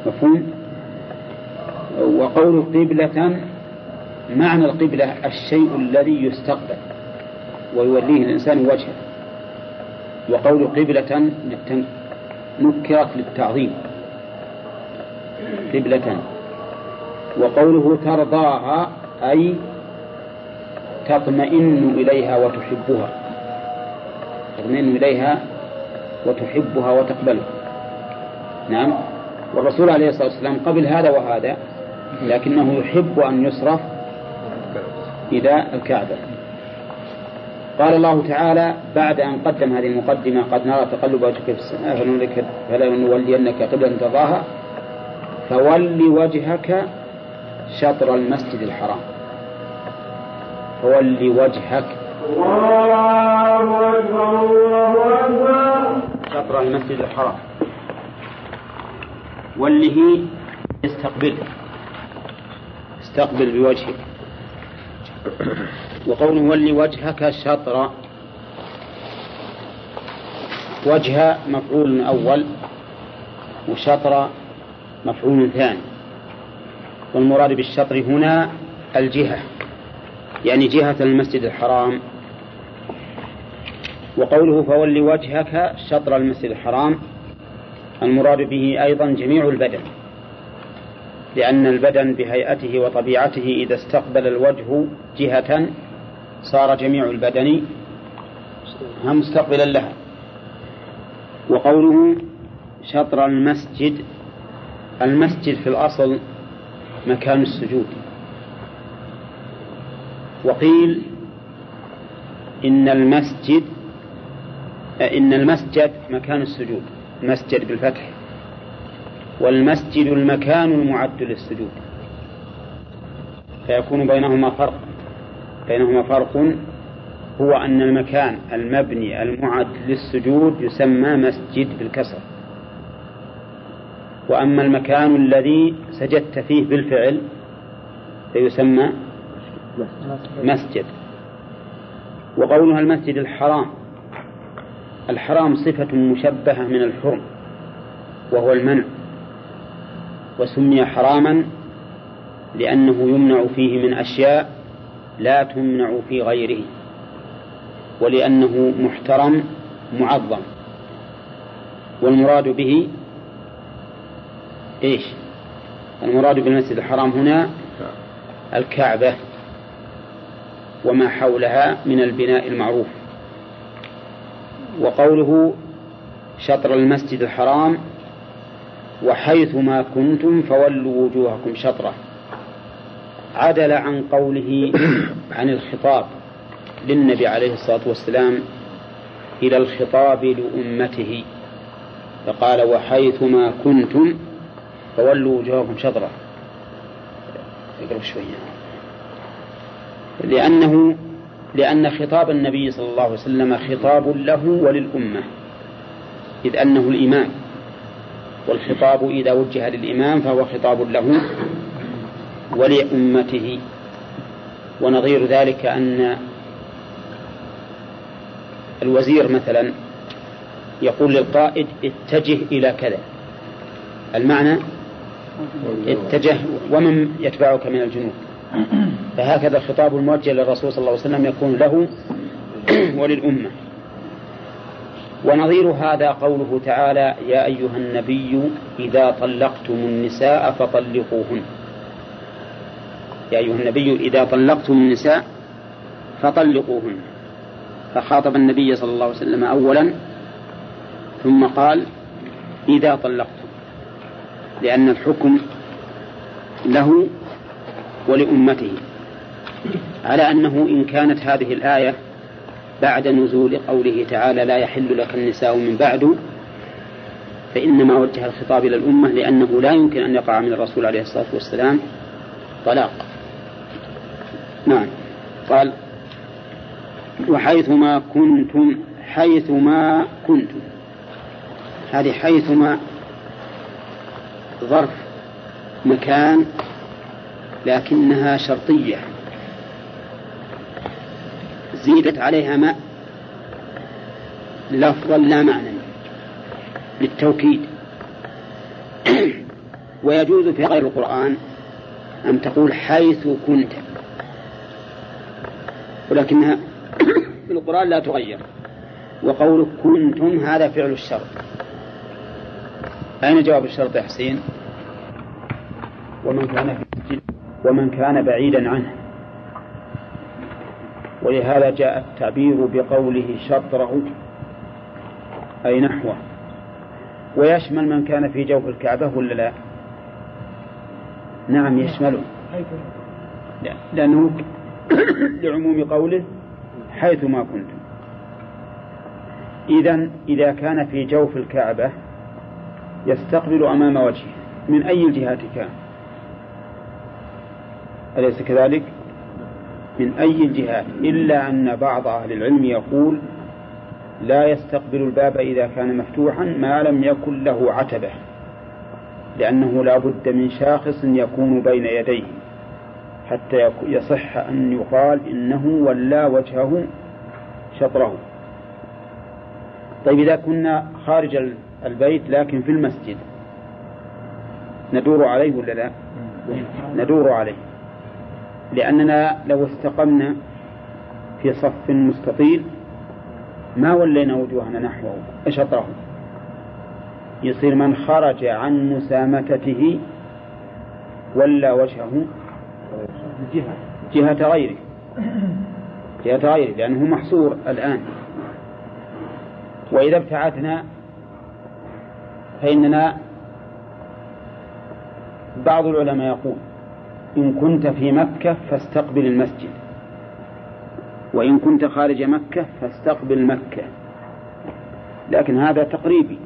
مفهوم؟ وقول قبلة معنى القبلة الشيء الذي يستقبل ويوليه الإنسان وجهه. وقول قبلة. نكرت للتعظيم. قبلة. وقوله ترضاها أي تطمئن إليها وتحبها. تطمئن إليها وتحبها وتقبلها. نعم. والرسول عليه الصلاة والسلام قبل هذا وهذا لكنه يحب أن يصرف إلى الكعبة. قال الله تعالى بعد أن قدم هذه المقدمة قد نرى تقلب وجهك في السماء فلنولك- فلنولينك قبلة ترضاها فول وجهك شطر المسجد الحرام. فول وجهك. شطر المسجد الحرام. وله استقبل استقبل بوجهك وقوله ول وجهك شطر. وجه مفعول أول وشطر مفعول ثاني. والمراد بالشطر هنا الجهة. يعني جهة المسجد الحرام. وقوله فول وجهك شطر المسجد الحرام المراد به أيضا جميع البدن لأن البدن بهيئته وطبيعته إذا استقبل الوجه جهة صار جميع البدن مستقبلا لها. وقوله شطر المسجد المسجد في الأصل مكان السجود. وقيل إن المسجد إن المسجد مكان السجود مسجد بالفتح والمسجد المكان المعد للسجود. فيكون بينهما فرق بينهما فرق هو أن المكان المبني المعد للسجود يسمى مسجد بالكسر. وأما المكان الذي سجدت فيه بالفعل فيسمى مسجد. وقولها المسجد الحرام. الحرام صفة مشبهة من الحرم وهو المنع وسمي حراما لأنه يمنع فيه من أشياء لا تمنع في غيره ولأنه محترم معظم والمراد به إيش؟ المراد بالمسجد الحرام هنا الكعبة وما حولها من البناء المعروف وقوله شطر المسجد الحرام وحيث ما كنتم فولوا وجوهكم شطره. عدل عن قوله <coughs> عن الخطاب للنبي عليه الصلاة والسلام إلى الخطاب لأمته فقال وحيثما كنتم فولوا وجوهكم شطرة. اقرأ شوية. لأنه لأن خطاب النبي صلى الله عليه وسلم خطاب له وللأمة إذ أنه الإمام. والخطاب إذا وجه للإمام فهو خطاب له ولأمته. ونظير ذلك أن الوزير مثلا يقول للقائد اتجه إلى كذا. المعنى؟ اتجه. ومن يتبعك من الجنود؟ <clears throat> فهكذا الخطاب الموجه للرسول صلى الله عليه وسلم يكون له <clears throat> وللأمة. ونظير هذا قوله تعالى يا أيها النبي إذا طلقتم النساء فطلقوهن. يا أيها النبي إذا طلقتم النساء فطلقوهن. فخاطب النبي صلى الله عليه وسلم أولا ثم قال إذا طلقتم. لأن الحكم له ولأمته على أنه إن كانت هذه الآية بعد نزول قوله تعالى لا يحل لك النساء من بعد فإنما وجه الخطاب إلى الأمة لأنه لا يمكن أن يقع من الرسول عليه الصلاة والسلام طلاق. نعم. قال وحيثما كنتم حيثما كنتم. هذه حيثما ظرف مكان لكنها شرطية. زيدت عليها ماء لفظا لا معنى للتوكيد. <clears throat> ويجوز في غير القرآن أن تقول حيث كنت. ولكنها <clears throat> في القرآن لا تغير. وقول كنتم هذا فعل الشرط. أين جواب الشرط يا حسين؟ ومن كان في ومن كان بعيدا عنه. ولهذا جاء التعبير بقوله شطره أي نحوه. ويشمل من كان في جوف الكعبة ولا لا؟ نعم يشمله لأنه <coughs> لعموم قوله حيث ما كنتم. إذا إذا كان في جوف الكعبة يستقبل أمام وجهه من أي الجهات كان أليس كذلك؟ من أي الجهات إلا أن بعض أهل العلم يقول لا يستقبل الباب إذا كان مفتوحا ما لم يكن له عتبة لأنه لا بد من شاخص يكون بين يديه حتى يصح أن يقال إنه ولى وجهه شطره. طيب إذا كنا خارج البيت لكن في المسجد ندور عليه ولا لا؟ ندور عليه. لأننا لو استقمنا في صف مستطيل ما ولينا وجوهنا نحوه شطره يصير من خرج عن مسامتته ولى وجهه جهة. جهة غيره. جهة غيره لأنه محصور الآن. وإذا ابتعدنا فإننا بعض العلماء يقول إن كنت في مكة فاستقبل المسجد. وإن كنت خارج مكة فاستقبل مكة. لكن هذا تقريبي.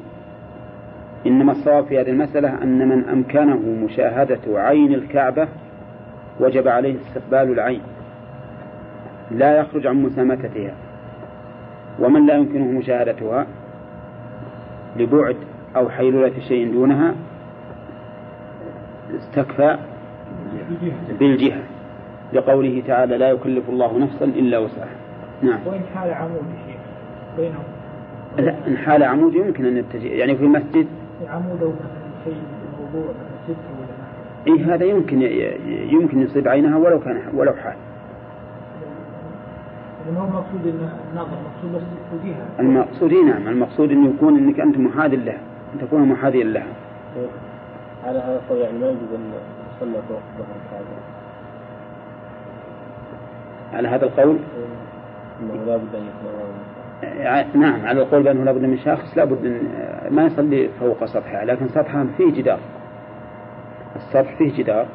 إنما الصواب في هذه المسألة أن من أمكنه مشاهدة عين الكعبة وجب عليه استقبال العين. لا يخرج عن مسامتتها. ومن لا يمكنه مشاهدتها لبعد أو حيلولة شيء دونها استكفى بالجهة. لقوله تعالى لا يكلف الله نفسا إلا وسعها. نعم. وإن حال عمود شيء بينهم. لا إن حال عمود يمكن أن يتجه يعني في مسجد عمود أو مثلا شيء موضوع مثلا ستر ولا نحو إيه هذا يمكن يمكن يصيب عينها ولو كان ولو حال. يعني ما هو مقصود إن النظر؟ مقصود بس المقصود إيه نعم. المقصود أن يكون أنك أنت محاذ لها أن تكون محاذيا لها. على هذا القول يعني ما يجوز فوق ظهر الكعبه على هذا القول؟ إنه لا بد أن يكون ع- نعم على القول بأنه لابد من شاخص لابد أن ما يصلي فوق سطحها لكن سطحها فيه جدار. السطح فيه جدار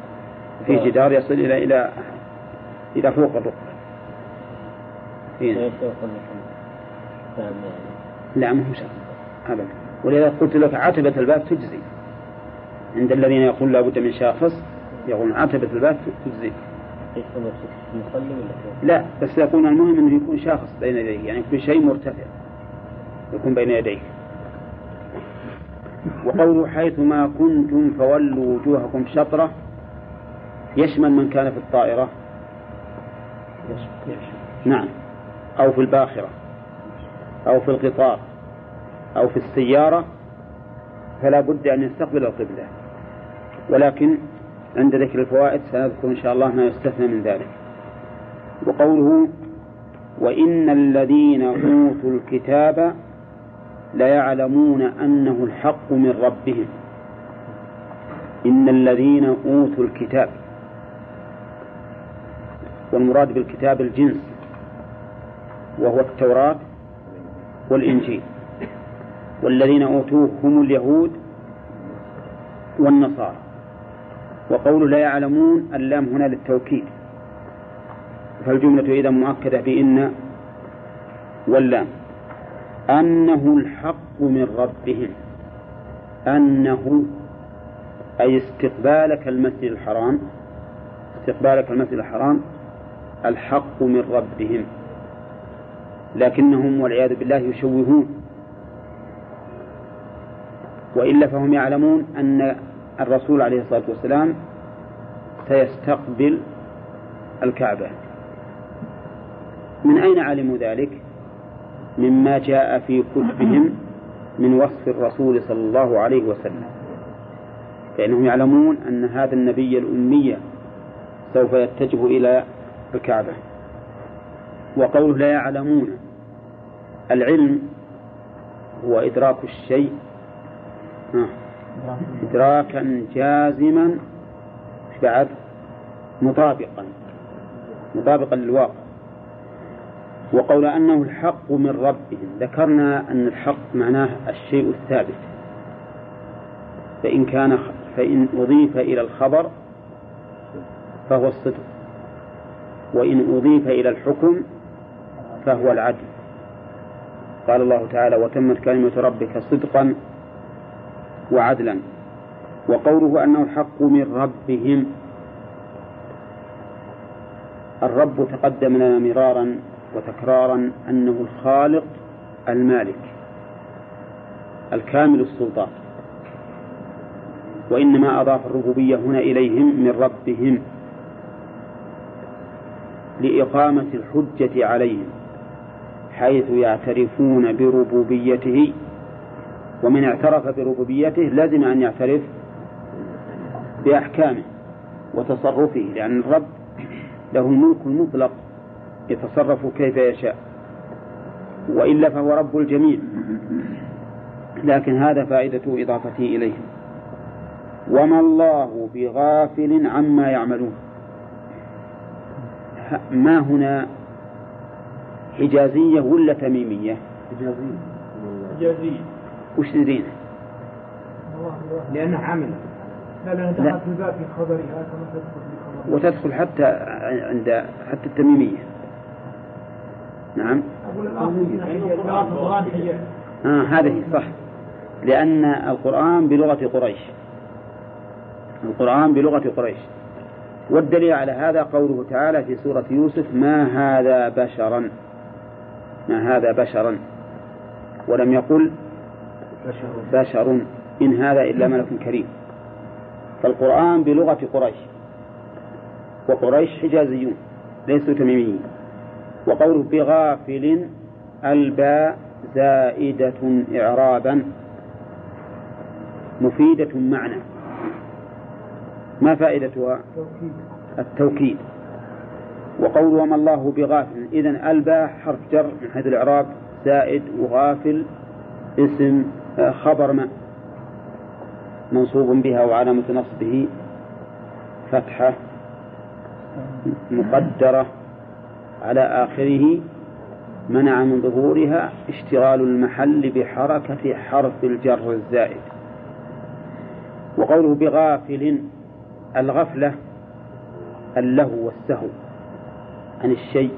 فيه آه. جدار يصل إلى إلى إلى فوق الركبة. نعم. لا ما هو شرط. أبدا. ولذا قلت لك عتبة الباب تجزي. عند الذين يقول لابد من شاخص يقول عتبة الباب تجزي؟ لا بس يقول المهم إنه يكون شاخص بين يديه يعني يكون شيء مرتفع. يكون بين يديه. وقوله حيث ما كنتم فولوا وجوهكم شطرة يشمل من كان في الطائرة. نعم. أو في الباخرة. أو في القطار. أو في السيارة. فلا بد أن يستقبل القبلة. ولكن عند ذكر الفوائد سنذكر إن شاء الله ما يستثنى من ذلك. وقوله وإن الذين أوتوا الكتاب ليعلمون أنه الحق من ربهم. إن الذين أوتوا الكتاب والمراد بالكتاب الجنس وهو التوراة والإنجيل. والذين أوتوه هم اليهود والنصارى. وقول لا يعلمون اللام هنا للتوكيد. فالجملة إذا مؤكدة بإن واللام. أنه الحق من ربهم. أنه أي استقبالك المسجد الحرام. استقبالك المسجد الحرام الحق من ربهم. لكنهم والعياذ بالله يشوهون. وإلا فهم يعلمون أن الرسول عليه الصلاة والسلام سيستقبل الكعبة. من أين علموا ذلك؟ مما جاء في كتبهم من وصف الرسول صلى الله عليه وسلم. فإنهم يعلمون أن هذا النبي الأمي سوف يتجه إلى الكعبة. وقوله لا يعلمون العلم هو إدراك الشيء. ها، إدراكا جازما بعد؟ مطابقا مطابقا للواقع. وقول أنه الحق من ربهم ذكرنا أن الحق معناه الشيء الثابت. فإن كان فإن أضيف إلى الخبر فهو الصدق وإن أضيف إلى الحكم فهو العدل. قال الله تعالى وتمت كلمة ربك صدقا وعدلا. وقوله أنه الحق من ربهم. الرب تقدم لنا مرارا وتكرارا أنه الخالق المالك. الكامل السلطان. وإنما أضاف الربوبية هنا إليهم من ربهم. لإقامة الحجة عليهم. حيث يعترفون بربوبيته ومن اعترف بربوبيته لازم أن يعترف بأحكامه وتصرفه لأن الرب له الملك المطلق يتصرف كيف يشاء وإلا فهو رب الجميع. لكن هذا فائدة إضافته إليهم وما الله بغافل عما يعملون. ما هنا حجازية ولا تميمية؟ إجازية وش تدرين الله الله لأنه عمل. لا لأن لا. دخلت في خبرها كما تدخل في خبرها وتدخل حتى عند حتى التميمية. نعم. أقول الأصل من ناحية القرآن هي. آه هذه صح. لأن القرآن بلغة قريش. القرآن بلغة قريش. والدليل على هذا قوله تعالى في سورة يوسف ما هذا بشرا؟ ما هذا بشرا. ولم يقل بشر إن هذا إلا ملك كريم. فالقرآن بلغة قريش. وقريش حجازيون ليسوا تميميين. وقوله بغافل الباء زائدة إعرابا مفيدة معنى. ما فائدتها؟ التوكيد. وقول وما الله بغافل. إذن ألبى حرف جر من حيث الإعراب زائد وغافل اسم خبر ما منصوب بها وعلامة نصبه فتحة مقدرة على آخره منع من ظهورها اشتغال المحل بحركة حرف الجر الزائد. وقوله بغافل الغفلة اللهو والسهو عن الشيء.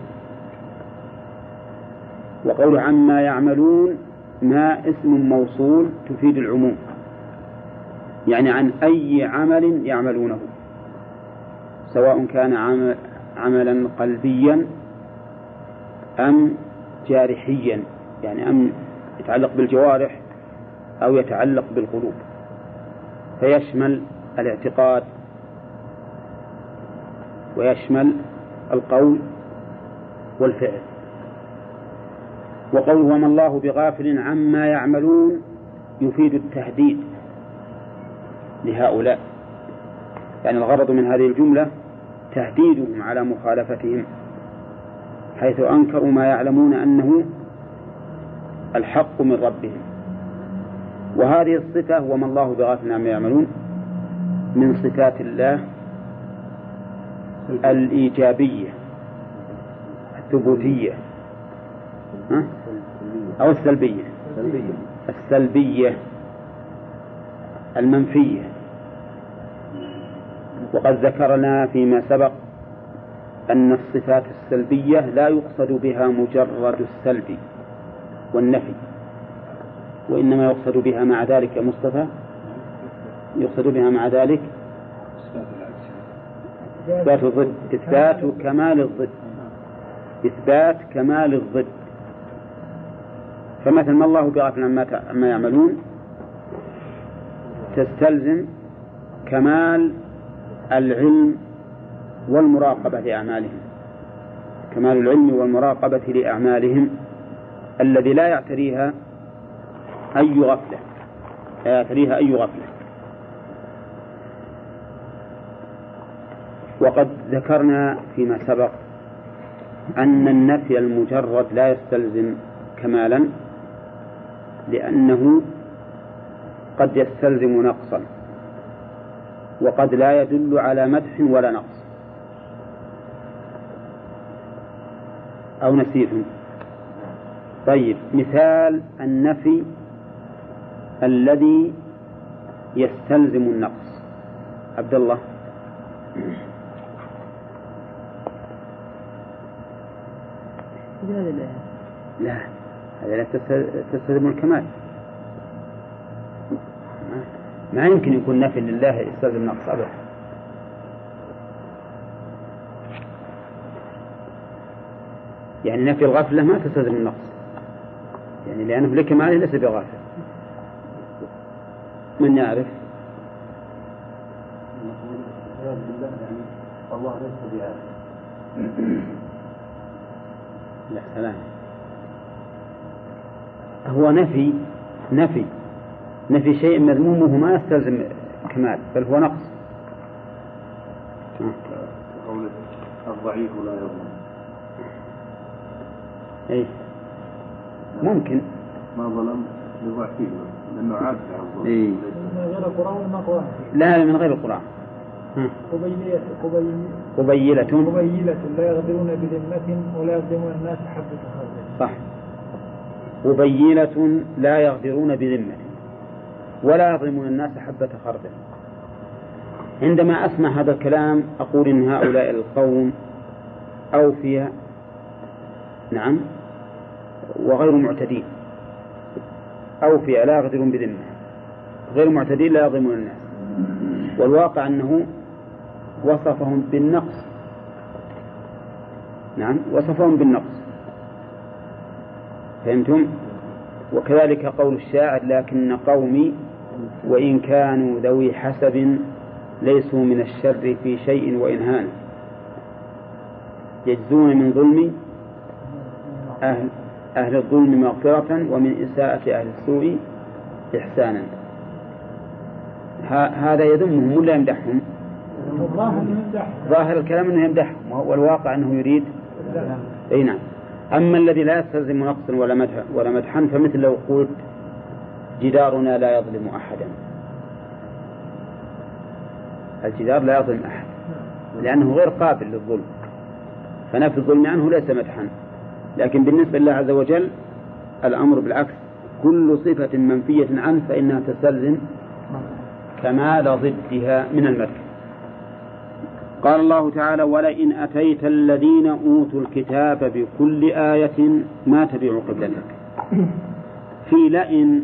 وقول عما يعملون ما اسم موصول تفيد العموم. يعني عن أي عمل يعملونه. سواء كان عملا قلبيا أم جارحيا. يعني أم يتعلق بالجوارح أو يتعلق بالقلوب. فيشمل الاعتقاد ويشمل القول والفعل. وقوله وما الله بغافل عما يعملون يفيد التهديد لهؤلاء. يعني الغرض من هذه الجملة تهديدهم على مخالفتهم حيث أنكروا ما يعلمون أنه الحق من ربهم. وهذه الصفة وما الله بغافل عما يعملون من صفات الله الإيجابية الثبوتية. أو السلبية. السلبية. المنفية. وقد ذكرنا فيما سبق أن الصفات السلبية لا يقصد بها مجرد السلب والنفي وإنما يقصد بها مع ذلك يا مصطفى؟ يقصد بها مع ذلك إثبات الضد. إثبات كمال الضد. إثبات كمال الضد. فمثل ما الله بغافل عما يعملون تستلزم كمال العلم والمراقبة لأعمالهم. كمال العلم والمراقبة لأعمالهم الذي لا يعتريها أي غفلة. لا يعتريها أي غفلة. وقد ذكرنا فيما سبق أن النفي المجرد لا يستلزم كمالا لأنه قد يستلزم نقصا وقد لا يدل على مدح ولا نقص. أو نسيتم طيب مثال النفي الذي يستلزم النقص. عبد الله. لا. هذا لا تستلزم الكمال. ما يمكن يكون نفي لله يستلزم نقص أبدا. يعني نفي الغفلة ما تستلزم النقص. يعني لأنه لكماله ليس بغافل. من يعرف؟ الله ليس بعالم لا سلام. هو نفي نفي نفي شيء مذمومه ما يستلزم كمال بل هو نقص. قوله الضعيف لا يظلم. اي ممكن. ما ظلم لضعفه لأنه عاد إيه؟ من غير القرآن ولا لا من غير القرآن. قبيلة قبيلة قبيلة. لا يغدرون بذمة ولا يظلمون الناس حبة خردل صح. قبيلة لا يغدرون بذمة ولا يظلمون الناس حبة خردل. عندما أسمع هذا الكلام أقول إن هؤلاء القوم أوفياء نعم وغير معتدين. أوفياء لا يغدرون بذمة. غير معتدين لا يظلمون الناس. والواقع أنه وصفهم بالنقص. نعم وصفهم بالنقص. فهمتم؟ وكذلك قول الشاعر لكن قومي وإن كانوا ذوي حسب ليسوا من الشر في شيء وإن هانوا يجزون من ظلم أهل, أهل الظلم مغفرة ومن إساءة أهل السوء إحسانا. هذا يذمهم ولا يمدحهم؟ ظاهر الكلام أنه يمدحهم وهو الواقع أنه يريد. أي نعم. أما الذي لا يستلزم نقصا ولا مدحا ولا مدحا فمثل لو قلت جدارنا لا يظلم احدا. الجدار لا يظلم أحد لأنه غير قابل للظلم. فنفي الظلم عنه ليس مدحا. لكن بالنسبة لله عز وجل الأمر بالعكس. كل صفة منفية عنه فإنها تستلزم كمال ضدها من المدح. قال الله تعالى ولئن أتيت الذين أوتوا الكتاب بكل آية ما تبعوا قبلتك <coughs> في لئن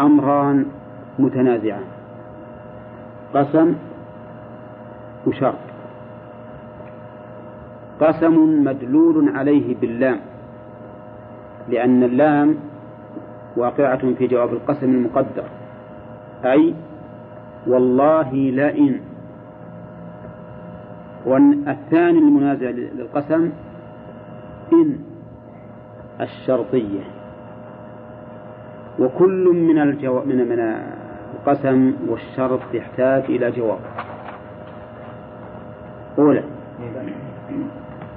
أمران متنازعان. قسم وشرط. قسم مدلول عليه باللام. لأن اللام واقعة في جواب القسم المقدر. أي والله لئن والثاني المنازع للقسم إن الشرطية. وكل من الجو... من من القسم والشرط يحتاج إلى جواب. أولى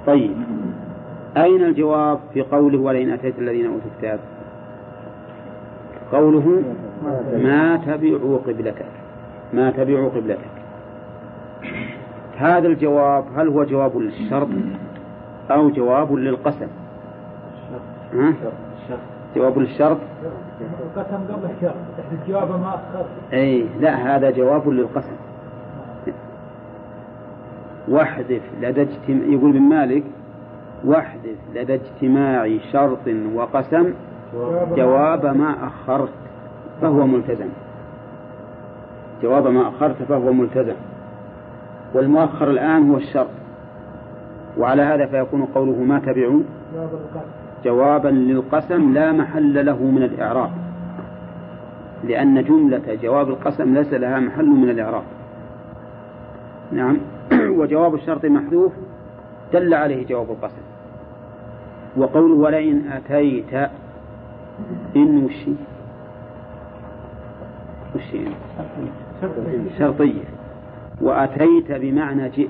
طيب. أين الجواب في قوله ولئن أتيت الذين أوتوا الكتاب؟ قوله ما تبعوا قبلتك ما تبعوا قبلتك هذا الجواب هل هو جواب للشرط أو جواب للقسم؟ ها؟ جواب للشرط؟ القسم قبل الشر الجواب ما أخر. أي لا هذا جواب للقسم. واحذف لدى اجتماع يقول ابن مالك واحذف لدى اجتماع شرط وقسم جواب ما أخرت فهو ملتزم. جواب ما أخرت فهو ملتزم. والمؤخر الآن هو الشرط وعلى هذا فيكون قوله ما تبعوا جوابا للقسم لا محل له من الإعراب. لأن جملة جواب القسم ليس لها محل من الإعراب. نعم. <clears throat> وجواب الشرط محذوف. دل عليه جواب القسم. وقوله ولئن أتيت إن وشي وشي شرطية. وأتيت بمعنى جئت.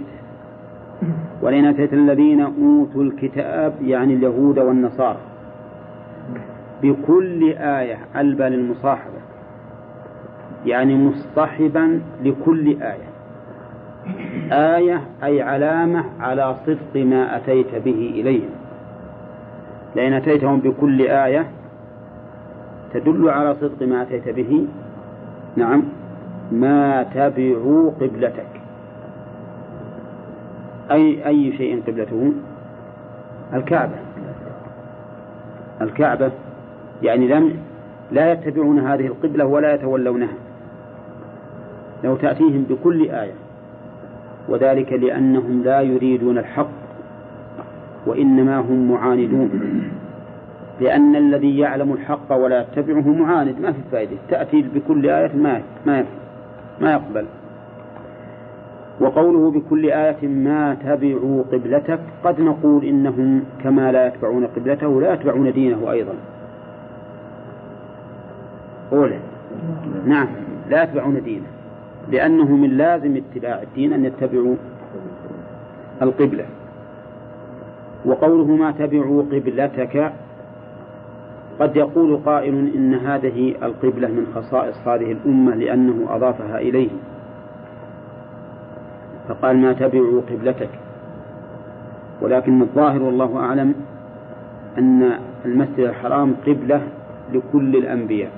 ولئن أتيت الذين أوتوا الكتاب يعني اليهود والنصارى بكل آية ألبى للمصاحبة يعني مصطحبا لكل آية. آية أي علامة على صدق ما أتيت به إليهم. لئن أتيتهم بكل آية تدل على صدق ما أتيت به؟ نعم. ما تبعوا قبلتك. أي أي شيء قبلته؟ الكعبة. الكعبة يعني لم لا يتبعون هذه القبلة ولا يتولونها. لو تأتيهم بكل آية. وذلك لأنهم لا يريدون الحق وإنما هم معاندون. لأن الذي يعلم الحق ولا يتبعه معاند ما في فائدة. تأتي بكل آية ما ما ما يقبل. وقوله بكل آية ما تبعوا قبلتك قد نقول إنهم كما لا يتبعون قبلته لا يتبعون دينه أيضا. أولى نعم لا يتبعون دينه لأنه من لازم اتباع الدين أن يتبعوا القبلة. وقوله ما تبعوا قبلتك قد يقول قائل إن هذه القبلة من خصائص هذه الأمة لأنه أضافها إليه. فقال ما تبعوا قبلتك. ولكن الظاهر والله أعلم أن المسجد الحرام قبلة لكل الأنبياء.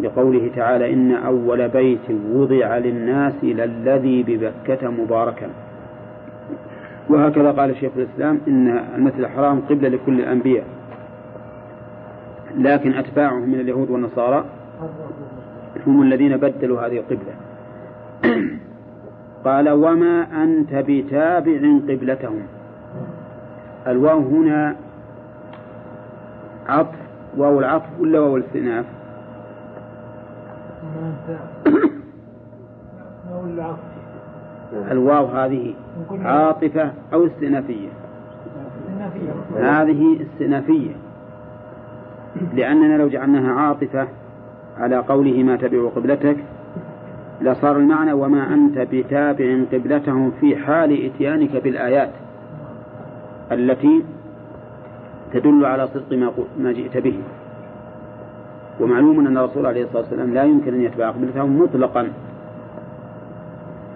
لقوله تعالى إن أول بيت وضع للناس للذي ببكة مباركا. وهكذا قال شيخ الإسلام إن المسجد الحرام قبلة لكل الأنبياء. لكن أتباعهم من اليهود والنصارى هم الذين بدلوا هذه القبلة. <clears throat> قال وما أنت بتابع قبلتهم. الواو هنا عطف واو العطف ولا واو الاستئناف؟ <clears throat> الواو هذه عاطفة أو استئنافية. هذه استئنافية. لأننا لو جعلناها عاطفة على قوله ما تبع قبلتك لصار المعنى وما أنت بتابع قبلتهم في حال إتيانك بالآيات التي تدل على صدق ما جئت به. ومعلوم أن الرسول عليه الصلاة والسلام لا يمكن أن يتبع قبلتهم مطلقا.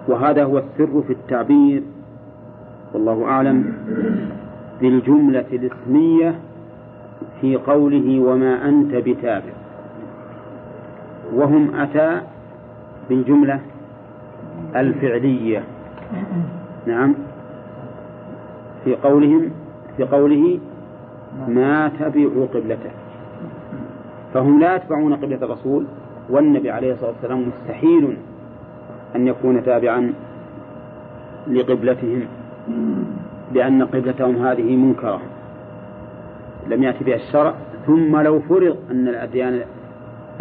وهذا هو السر في التعبير والله أعلم بالجملة الإسمية في قوله وما أنت بتابع. وهم أتى بالجملة الفعلية. نعم. في قولهم في قوله ما تبعوا قبلته. فهم لا يتبعون قبلة الرسول والنبي عليه الصلاة والسلام مستحيل أن يكون تابعا لقبلتهم لأن قبلتهم هذه منكرة. لم يأتي بها الشرع ثم لو فرض أن الأديان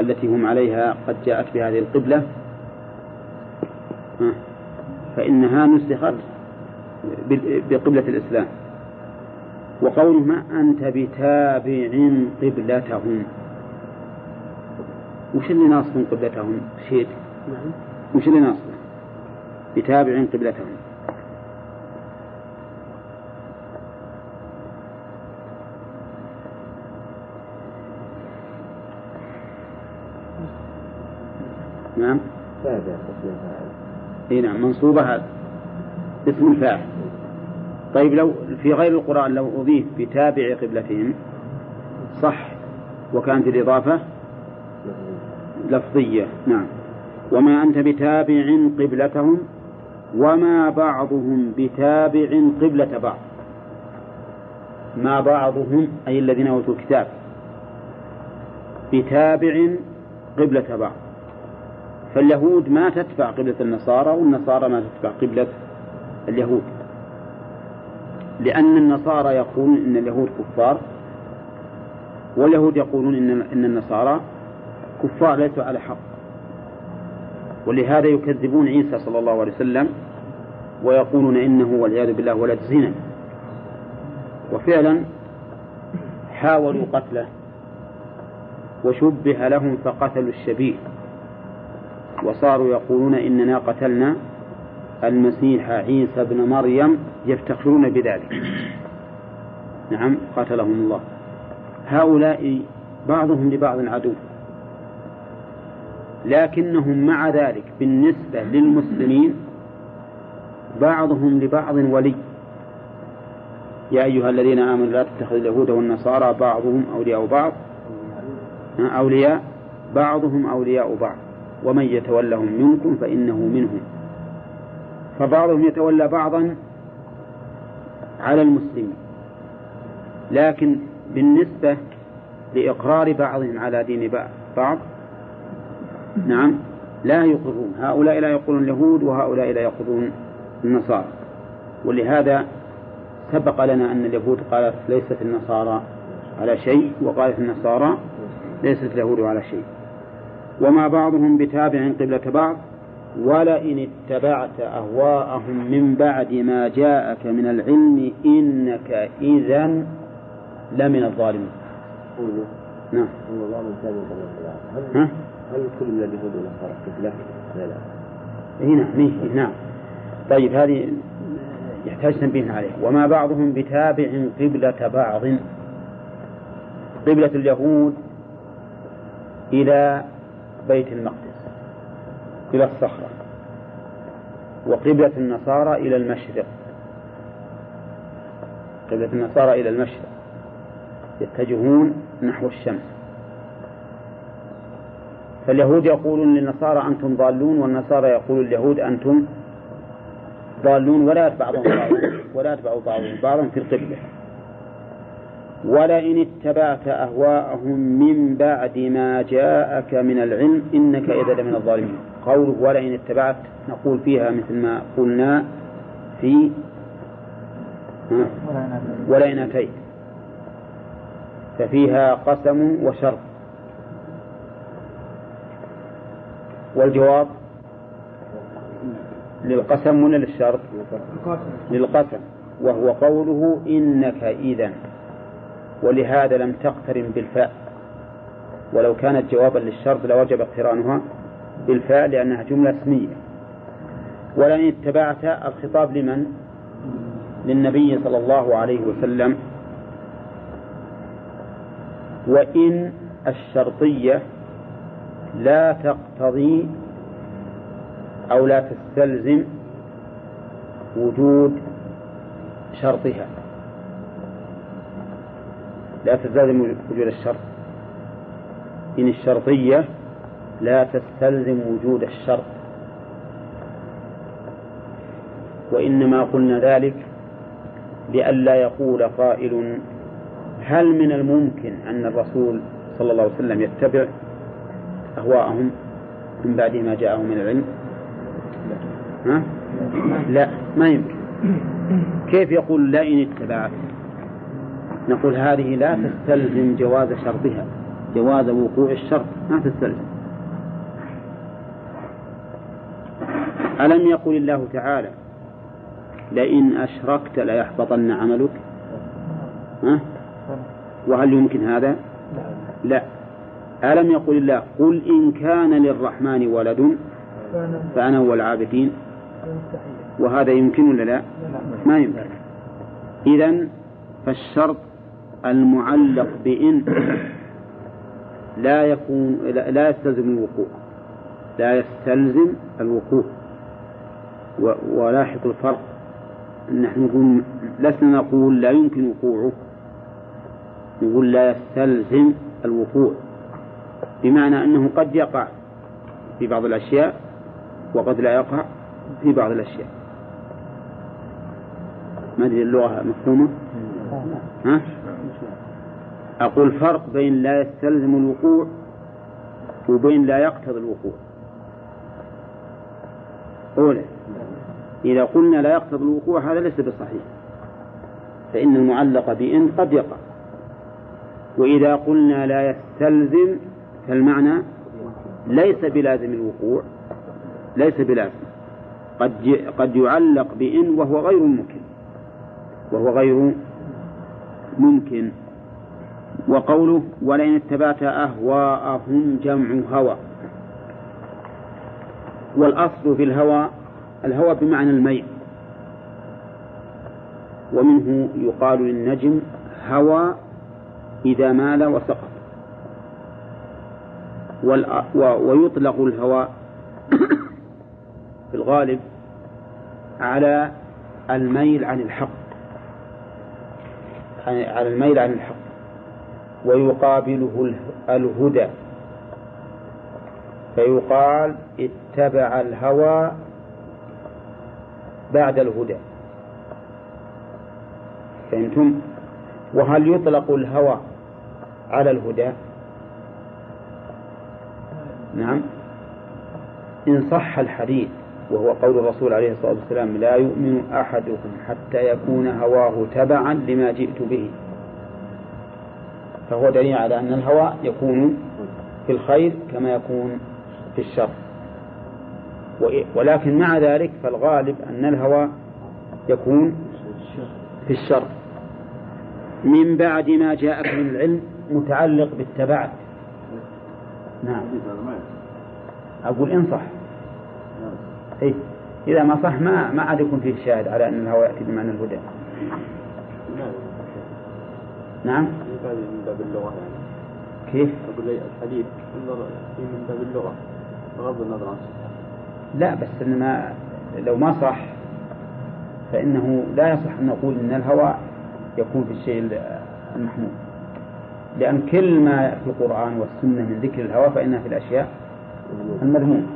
التي هم عليها قد جاءت بهذه القبلة فإنها نسخت بقبلة الإسلام. وقوله ما أنت بتابع قبلتهم. وش اللي ناصب قبلتهم؟ شيء. وش اللي ناصب بتابع قبلتهم. نعم. إي نعم منصوبة هذا. اسم الفاعل. طيب لو في غير القرآن لو أضيف بتابع قبلتهم صح وكانت الإضافة لفظية. نعم. وما أنت بتابع قبلتهم وما بعضهم بتابع قبلة بعض. ما بعضهم أي الذين أوتوا الكتاب بتابع قبلة بعض. فاليهود ما تتبع قبلة النصارى والنصارى ما تتبع قبلة اليهود. لأن النصارى يقولون إن اليهود كفار واليهود يقولون إن إن النصارى كفار ليسوا على حق. ولهذا يكذبون عيسى صلى الله عليه وسلم ويقولون إنه والعياذ بالله ولد زنا. وفعلا حاولوا قتله وشبه لهم فقتلوا الشبيه. وصاروا يقولون إننا قتلنا المسيح عيسى ابن مريم يفتخرون بذلك. نعم قاتلهم الله. هؤلاء بعضهم لبعض عدو. لكنهم مع ذلك بالنسبة للمسلمين بعضهم لبعض ولي. يا أيها الذين آمنوا لا تتخذوا اليهود والنصارى بعضهم أولياء بعض. أولياء بعضهم أولياء بعض. ومن يتولهم منكم فإنه منهم. فبعضهم يتولى بعضا على المسلمين. لكن بالنسبة لإقرار بعضهم على دين بعض نعم لا يقرون. هؤلاء لا يقولون اليهود وهؤلاء لا يقولون النصارى. ولهذا سبق لنا أن اليهود قالت ليست النصارى على شيء وقالت النصارى ليست اليهود على شيء. وما بعضهم بتابع قبلة بعض ولئن اتبعت أهواءهم من بعد ما جاءك من العلم إنك إذا لمن الظالمين نعم ها؟ هل كل من اليهود والنصارى قبلة؟ لا لا نعم نعم طيب هذه يحتاج تنبيه عليه وما بعضهم بتابع قبلة بعض قبلة اليهود إلى بيت المقدس إلى الصخرة وقبلة النصارى إلى المشرق قبلة النصارى إلى المشرق يتجهون نحو الشمس. فاليهود يقولون للنصارى أنتم ضالون والنصارى يقول اليهود أنتم ضالون ولا يتبع بعضهم ولا يتبع بعضهم بعضا في القبلة. ولئن اتبعت أهواءهم من بعد ما جاءك من العلم إنك إذا لمن الظالمين. قوله ولئن اتبعت نقول فيها مثل ما قلنا في ولئن أتيت. ففيها قسم وشرط. والجواب للقسم ولا للشرط؟ للقسم. وهو قوله إنك إذا ولهذا لم تقترن بالفاء. ولو كانت جوابا للشرط لوجب اقترانها بالفعل لأنها جملة اسمية ولئن اتبعت الخطاب لمن؟ للنبي صلى الله عليه وسلم. وإن الشرطية لا تقتضي أو لا تستلزم وجود شرطها. لا تستلزم وجود الشرط. إن الشرطية لا تستلزم وجود الشرط. وإنما قلنا ذلك لئلا يقول قائل هل من الممكن أن الرسول صلى الله عليه وسلم يتبع أهواءهم من بعد ما جاءه من العلم؟ ها؟ لا ما يمكن. كيف يقول لا إن اتبعت؟ نقول هذه لا تستلزم جواز شرطها. جواز وقوع الشرط ما تستلزم. ألم يقل الله تعالى لئن أشركت ليحبطن عملك ها؟ وهل يمكن هذا؟ لا. ألم يقل الله قل إن كان للرحمن ولد فأنا هو العابدين وهذا يمكن ولا لا؟ ما يمكن. إذا فالشرط المعلق بإن لا يكون لا يستلزم الوقوع. لا يستلزم الوقوع. ولاحظ الفرق. نحن نقول لسنا نقول لا يمكن وقوعه. نقول لا يستلزم الوقوع. بمعنى أنه قد يقع في بعض الأشياء وقد لا يقع في بعض الأشياء. ما أدري اللغة مفهومة؟ ها؟ أقول فرق بين لا يستلزم الوقوع وبين لا يقتضي الوقوع. أولا إذا قلنا لا يقتضي الوقوع هذا ليس بصحيح. فإن المعلق بإن قد يقع. وإذا قلنا لا يستلزم فالمعنى ليس بلازم الوقوع ليس بلازم. قد قد يعلق بإن وهو غير ممكن. وهو غير ممكن. وقوله ولئن اتبعت أهواءهم جمع هوى. والأصل في الهوى الهوى بمعنى الميل. ومنه يقال للنجم هوى إذا مال وسقط. ويطلق الهوى في الغالب على الميل عن الحق. على الميل عن الحق. ويقابله الهدى. فيقال اتبع الهوى بعد الهدى. فهمتم؟ وهل يطلق الهوى على الهدى؟ نعم. إن صح الحديث وهو قول الرسول عليه الصلاة والسلام لا يؤمن أحدكم حتى يكون هواه تبعا لما جئت به. فهو دليل على أن الهوى يكون في الخير كما يكون في الشر. ولكن مع ذلك فالغالب أن الهوى يكون في الشر. من بعد ما جاءك من العلم متعلق بالتبعت نعم. أقول إن صح. إيه؟ إذا ما صح ما ما عاد يكون فيه شاهد على أن الهوى يأتي بمعنى الهدى. نعم. من باب اللغة. يعني كيف؟ أقول لي الحديث من باب اللغة. بغض النظر عن لا بس إنما لو ما صح فإنه لا يصح أن نقول أن الهوى يكون في الشيء المحمود. لأن كل ما في القرآن والسنة من ذكر الهوى فإنها في الأشياء المذمومة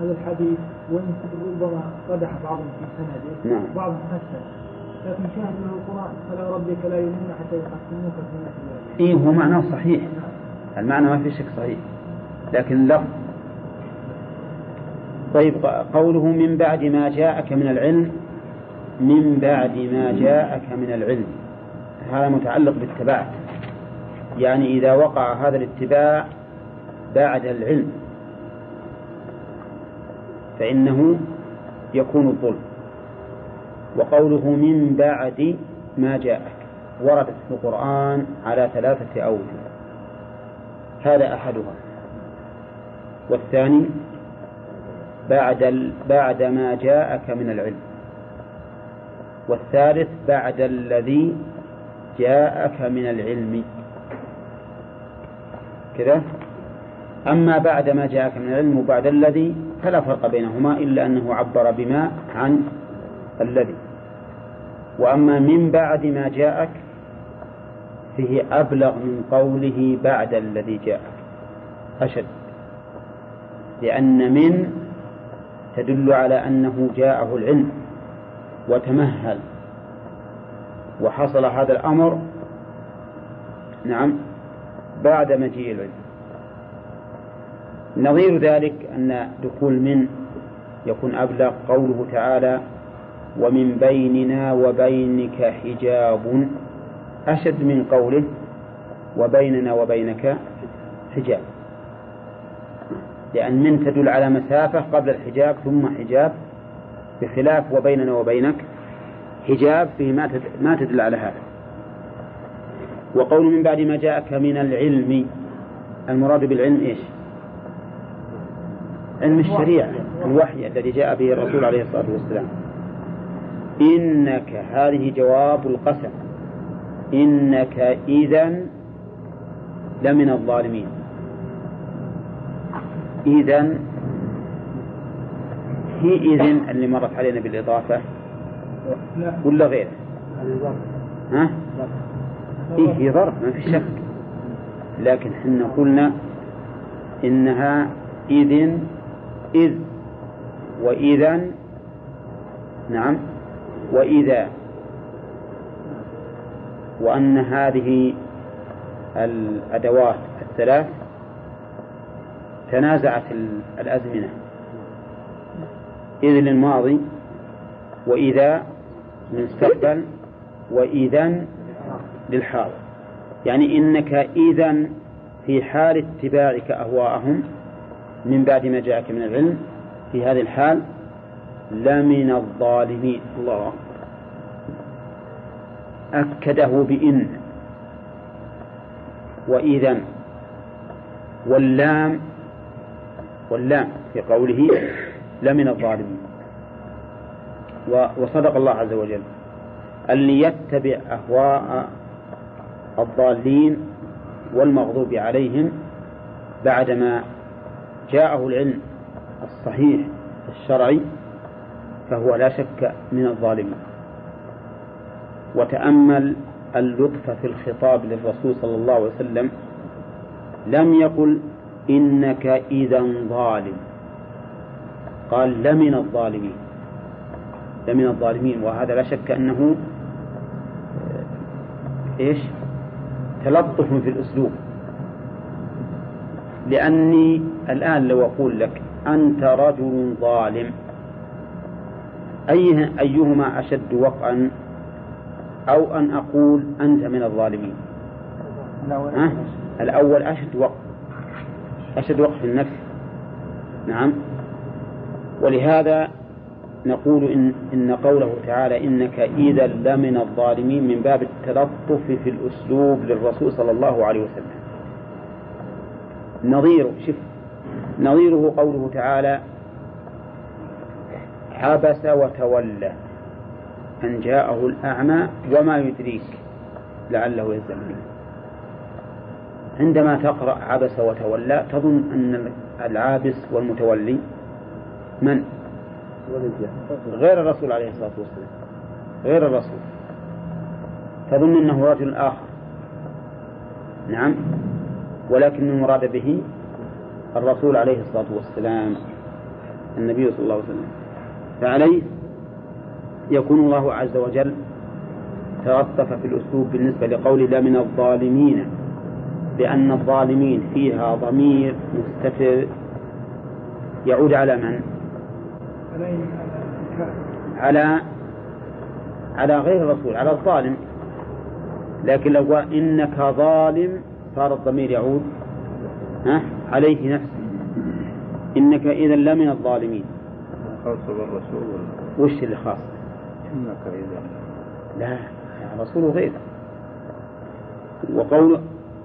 هذا الحديث وإن ربما قدح بعضهم في سنده. نعم. بعضهم حسن لكن شاهد له القرآن فلا ربك لا يؤمنون حتى يحكموك فيما في إيه هو معناه صحيح. المعنى ما في شك صحيح. لكن اللفظ طيب قوله من بعد ما جاءك من العلم. من بعد ما جاءك من العلم. هذا متعلق بالتبعت يعني إذا وقع هذا الاتباع بعد العلم فإنه يكون الظلم. وقوله من بعد ما جاءك. وردت في القرآن على ثلاثة أوجه. هذا أحدها. والثاني بعد ال... بعد ما جاءك من العلم. والثالث بعد الذي جاءك من العلم. كذا؟ أما بعد ما جاءك من العلم وبعد الذي فلا فرق بينهما إلا أنه عبر بما عن الذي. وأما من بعد ما جاءك فيه أبلغ من قوله بعد الذي جاءك. أشد. لأن من تدل على أنه جاءه العلم وتمهل. وحصل هذا الأمر نعم بعد مجيء العلم. نظير ذلك أن دخول من يكون أبلغ قوله تعالى ومن بيننا وبينك حجاب. أشد من قوله وبيننا وبينك حجاب. لأن من تدل على مسافة قبل الحجاب ثم حجاب. بخلاف وبيننا وبينك حجاب فيه ما تدل على هذا. وقول من بعد ما جاءك من العلم المراد بالعلم إيش؟ علم الشريعة الوحي الذي جاء به الرسول عليه الصلاة والسلام. إنك هذه جواب القسم. إنك إذا لمن الظالمين. إذا هي إذن اللي مرت علينا بالإضافة؟ ولا غيره ها؟ إيه هي ظرف ما في شك. لكن حنا قلنا إنها إذن إذ وإذا نعم. وإذا وأن هذه الأدوات الثلاث تنازعت الأزمنة إذ للماضي وإذا للمستقبل وإذا للحاضر. يعني إنك إذا في حال اتباعك أهواءهم من بعد ما جاءك من العلم في هذه الحال لمن الظالمين. الله. أكده بإن. وإذا واللام. واللام في قوله لمن الظالمين. وصدق الله عز وجل. أن ليتبع أهواء الضالين والمغضوب عليهم بعدما جاءه العلم الصحيح الشرعي فهو لا شك من الظالمين. وتأمل اللطف في الخطاب للرسول صلى الله عليه وسلم لم يقل إنك إذا ظالم. قال لمن الظالمين. لمن الظالمين وهذا لا شك أنه إيش؟ تلطف في الأسلوب. لأني الآن لو أقول لك أنت رجل ظالم أيه أيهما أشد وقعا أو أن أقول أنت من الظالمين؟ أه؟ الأول أشد وقع أشد وقع في النفس. نعم. ولهذا نقول إن, إن قوله تعالى إنك إذا لمن الظالمين من باب التلطف في الأسلوب للرسول صلى الله عليه وسلم. نظيره شف نظيره قوله تعالى عبس وتولى أن جاءه الأعمى وما يدريك لعله يزكى عندما تقرأ عبس وتولى تظن أن العابس والمتولي من؟ غير الرسول عليه الصلاة والسلام. غير الرسول. تظن أنه رجل آخر. نعم. ولكن المراد به الرسول عليه الصلاة والسلام النبي صلى الله عليه وسلم. فعليه يكون الله عز وجل تلطف في الأسلوب بالنسبة لقول لا من الظالمين لأن الظالمين فيها ضمير مستتر. يعود على من؟ على على غير الرسول على الظالم. لكن لو قال إنك ظالم صار الضمير يعود ها؟ عليه نفسه. إنك إذا لمن الظالمين. خاص بالرسول وش اللي خاص؟ إنك إذا لا الرسول غير وقول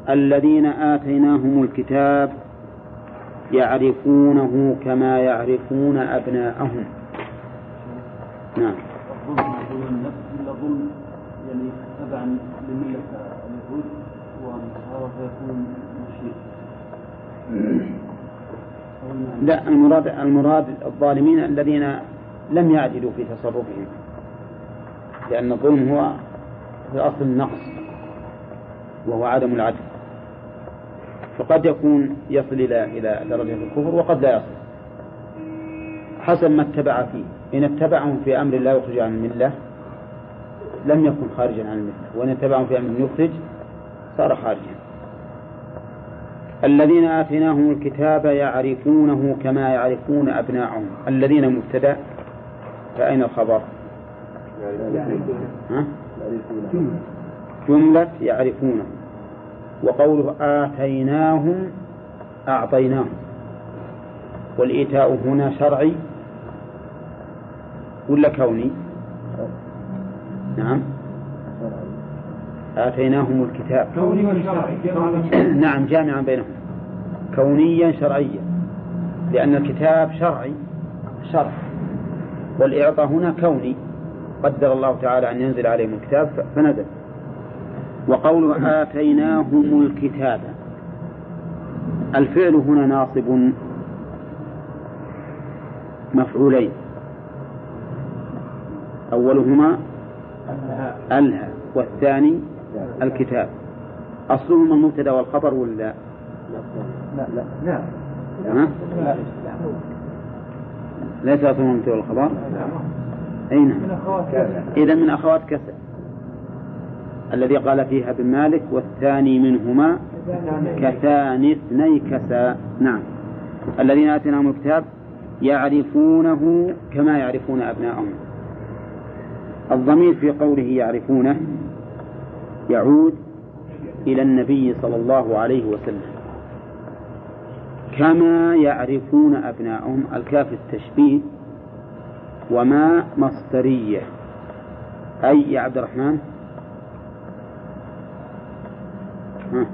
الذين آتيناهم الكتاب يعرفونه كما يعرفون أبناءهم. نعم. ظلم النفس إلا ظلم يعني تبعا لملة اليهود فيكون مشرك لا المراد المراد الظالمين الذين لم يعدلوا في تصرفهم. لأن الظلم هو في الأصل النقص وهو عدم العدل. فقد يكون يصل إلى إلى درجة الكفر وقد لا يصل. حسب ما اتبع فيه. إن اتبعهم في أمر لا يخرج عن الملة لم يكن خارجا عن الملة. وإن اتبعهم في أمر يخرج صار خارجا. الذين آتيناهم الكتاب يعرفونه كما يعرفون أبناءهم. الذين مبتدأ؟ فأين الخبر؟ ها؟ جملة يعرفونه. وقوله آتيناهم أعطيناهم. والإيتاء هنا شرعي؟ ولا كوني؟ نعم. آتيناهم الكتاب. كوني وشرعي <clears throat> نعم جامعا بينهم. كونيا شرعيا. لأن الكتاب شرعي شرع. والإعطاء هنا كوني. قدر الله تعالى أن ينزل عليهم الكتاب فنزل. وقوله آتيناهم الكتاب. الفعل هنا ناصب مفعولين. أولهما ألهى والثاني الكتاب. أصلهما المبتدأ والخبر ولا؟ لا؟ لا. لا. لا. ها؟ ليس أصلهما المبتدأ والخبر؟ أين؟ إذا من أخوات كسر الذي قال فيها ابن مالك والثاني منهما كثاني اثني كسا. نعم. الذين آتيناهم الكتاب يعرفونه كما يعرفون أبناءهم. الضمير في قوله يعرفونه يعود إلى النبي صلى الله عليه وسلم. كما يعرفون أبناءهم الكاف التشبيه وما مصدرية. أي يا عبد الرحمن؟ ها؟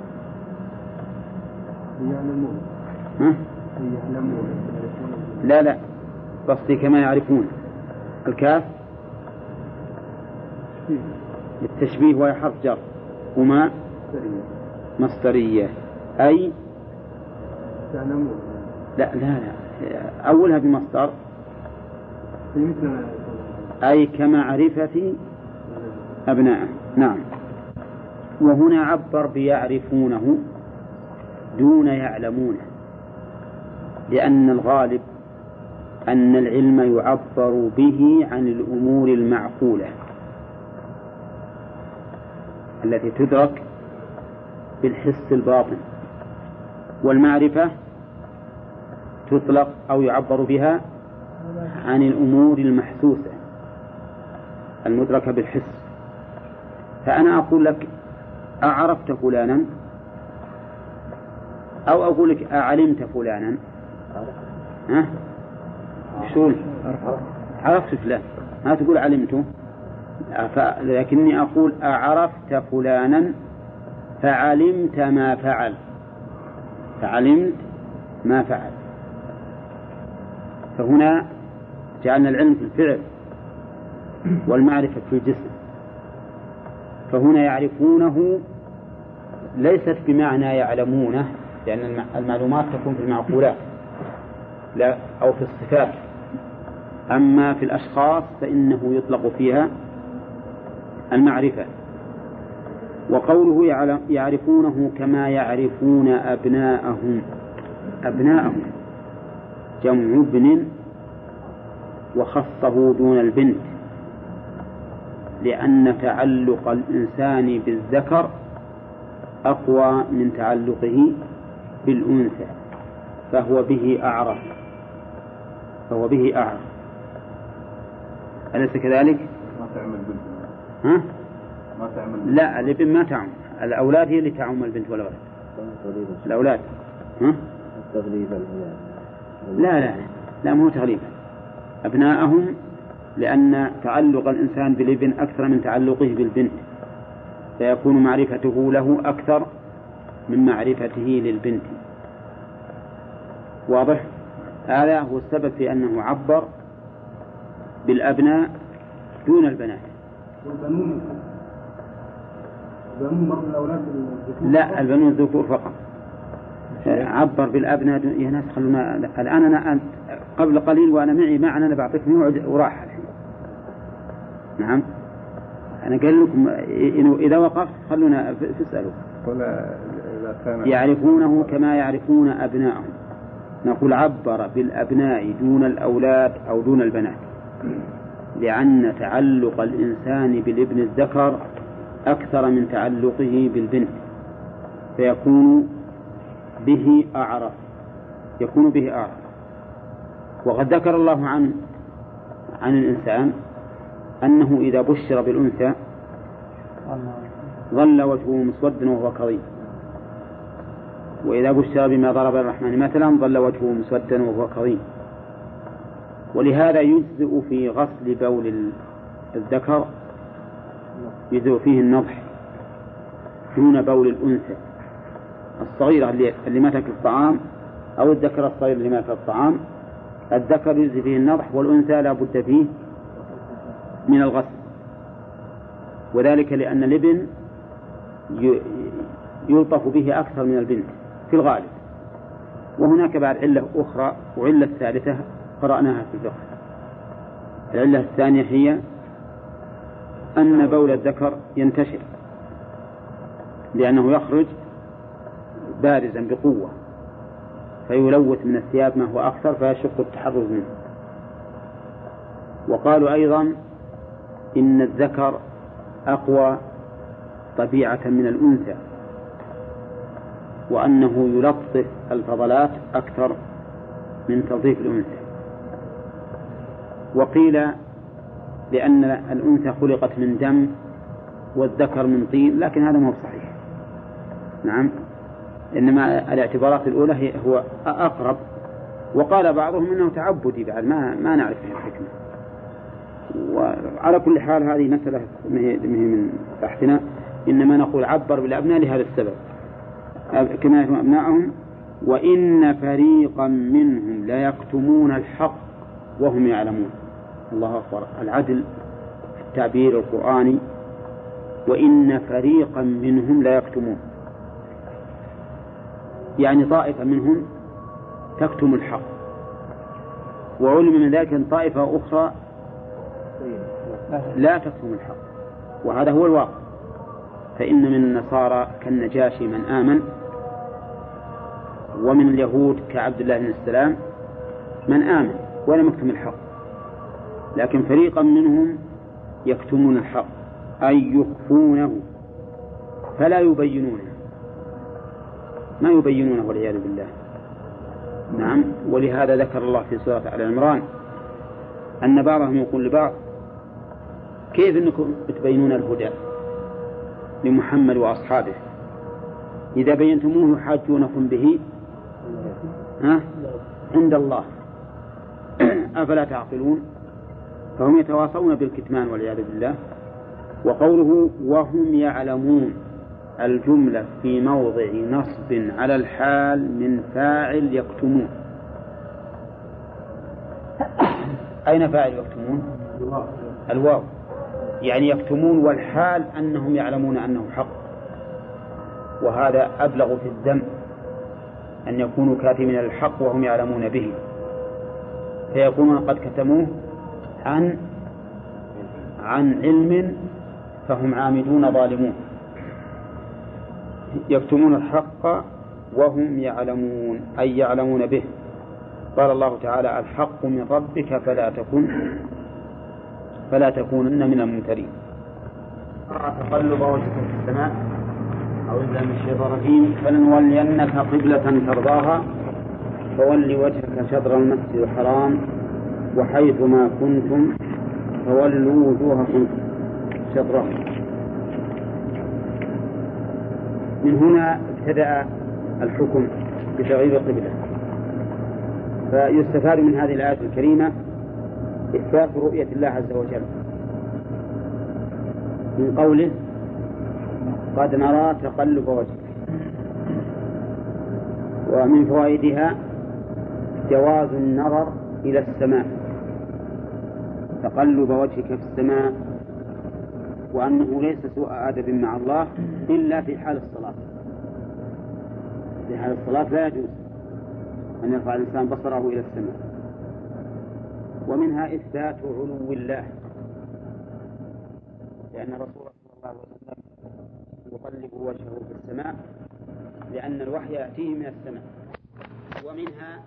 يعلمون ها؟ يعلمون لا لا. قصدي كما يعرفون. الكاف؟ للتشبيه وهي حرف جر. وما؟ مصدرية. أي؟ لا لا لا. أولها بمصدر. أي كمعرفة أبنائه نعم. وهنا عبر بيعرفونه دون يعلمونه. لأن الغالب أن العلم يعبر به عن الأمور المعقولة. التي تدرك بالحس الباطن والمعرفة تطلق أو يعبر بها عن الأمور المحسوسة المدركة بالحس. فأنا أقول لك أعرفت فلانا أو أقول لك أعلمت فلانا. ها؟ شو عرفت فلان. ما تقول علمته. لكني أقول أعرفت فلانا فعلمت ما فعل. فعلمت ما فعل. فهنا جعلنا العلم في الفعل والمعرفة في الجسم. فهنا يعرفونه ليست بمعنى يعلمونه لأن الم- المعلومات تكون في المعقولات لا أو في الصفات. أما في الأشخاص فإنه يطلق فيها المعرفة. وقوله يعرفونه كما يعرفون أبناءهم. أبناءهم. جمع ابن وخصه دون البنت. لأن تعلق الإنسان بالذكر أقوى من تعلقه بالأنثى. فهو به أعرف. فهو به أعرف. أليس كذلك؟ ما تعمل بنت ها؟ ما تعمل. لا الابن ما تعم. الأولاد هي اللي تعم البنت والولد الأولاد. ها؟ تغليبا لا لا لا مو تغليبا أبناءهم لأن تعلق الإنسان بالابن أكثر من تعلقه بالبنت. فيكون معرفته له أكثر من معرفته للبنت. واضح؟ هذا هو السبب في أنه عبر بالأبناء دون البنات. والبنون البنون برضه الأولاد الذكور لا البنون الذكور فقط. عبر بالأبناء. يا ناس خلونا الآن أنا قبل قليل وأنا معي معنى أنا بعطيك موعد وراح الحين. نعم؟ أنا قال لكم إنه إذا وقفت خلونا تسألوا يعرفونه كما يعرفون أبناءهم. نقول عبر بالأبناء دون الأولاد أو دون البنات. لأن تعلق الإنسان بالابن الذكر أكثر من تعلقه بالبنت فيكون به أعرف يكون به أعرف. وقد ذكر الله عن عن الإنسان أنه إذا بشر بالأنثى ظل وجهه مسودا وهو كظيم. وإذا بشر بما ضرب الرحمن مثلا ظل وجهه مسودا وهو كظيم. ولهذا يجزئ في غسل بول ال- الذكر يجزئ فيه النضح دون بول الأنثى. الصغيرة اللي, ما تأكل الطعام أو الذكر الصغير اللي ما يأكل الطعام الذكر يجزي فيه النضح والأنثى لا بد فيه من الغسل. وذلك لأن الابن يلطف به أكثر من البنت في الغالب. وهناك بعد علة أخرى وعلة ثالثة قرأناها في الفقه. العلة الثانية هي أن بول الذكر ينتشر لأنه يخرج بارزا بقوة فيلوث من الثياب ما هو أكثر فيشق التحرز منه. وقالوا أيضا إن الذكر أقوى طبيعة من الأنثى وأنه يلطف الفضلات أكثر من تلطيف الأنثى. وقيل لأن الأنثى خلقت من دم والذكر من طين لكن هذا مو صحيح. نعم. إنما الاعتبارات الأولى هي هو أقرب. وقال بعضهم أنه تعبدي بعد. ما ما نعرف الحكمة. وعلى كل حال هذه مسألة ما ما من بحثنا. إنما نقول عبر بالأبناء لهذا السبب. كما يكون أبناءهم. وإن فريقا منهم ليكتمون الحق وهم يعلمون. الله أكبر. العدل في التعبير القرآني وإن فريقا منهم ليكتمون يعني طائفة منهم تكتم الحق. وعلم من ذلك أن طائفة أخرى لا تكتم الحق. وهذا هو الواقع. فإن من النصارى كالنجاشي من آمن ومن اليهود كعبد الله بن السلام من آمن. ولم يكتم الحق. لكن فريقا منهم يكتمون الحق أي يخفونه فلا يبينونه. ما يبينونه والعياذ بالله. نعم ولهذا ذكر الله في سورة آل عمران أن بعضهم يقول لبعض كيف أنكم تبينون الهدى لمحمد وأصحابه؟ إذا بينتموه يحاجونكم به ها؟ عند الله. <coughs> أفلا تعقلون؟ فهم يتواصون بالكتمان والعياذ بالله. وقوله وهم يعلمون الجملة في موضع نصب على الحال من فاعل يكتمون. <coughs> أين فاعل يكتمون؟ الواو. يعني يكتمون والحال أنهم يعلمون أنه حق. وهذا أبلغ في الذم أن يكونوا كاتمين الحق وهم يعلمون به. فيكونون قد كتموه عن عن علم فهم عامدون ظالمون. يكتمون الحق وهم يعلمون أي يعلمون به. قال الله تعالى الحق من ربك فلا تكن فلا تكونن من الممترين. تقلب وجهك في السماء. أعوذ بالله من الشيطان الرجيم. فلنولينك قبلة ترضاها. فول وجهك شطر المسجد الحرام وحيث ما كنتم فولوا وجوهكم شطره من هنا ابتدأ الحكم بتغيير القبلة. فيستفاد من هذه الآية الكريمة إثبات رؤية الله عز وجل. من قوله قد نرى تقلب وجهك. ومن فوائدها جواز النظر إلى السماء. تقلب وجهك في السماء وأنه ليس سوء أدب مع الله إلا في حال الصلاة. في حال الصلاة لا يجوز أن يرفع الإنسان بصره إلى السماء. ومنها إثبات علو الله. لأن الرسول صلى الله عليه وسلم يقلب وجهه في السماء لأن الوحي يأتيه من السماء. ومنها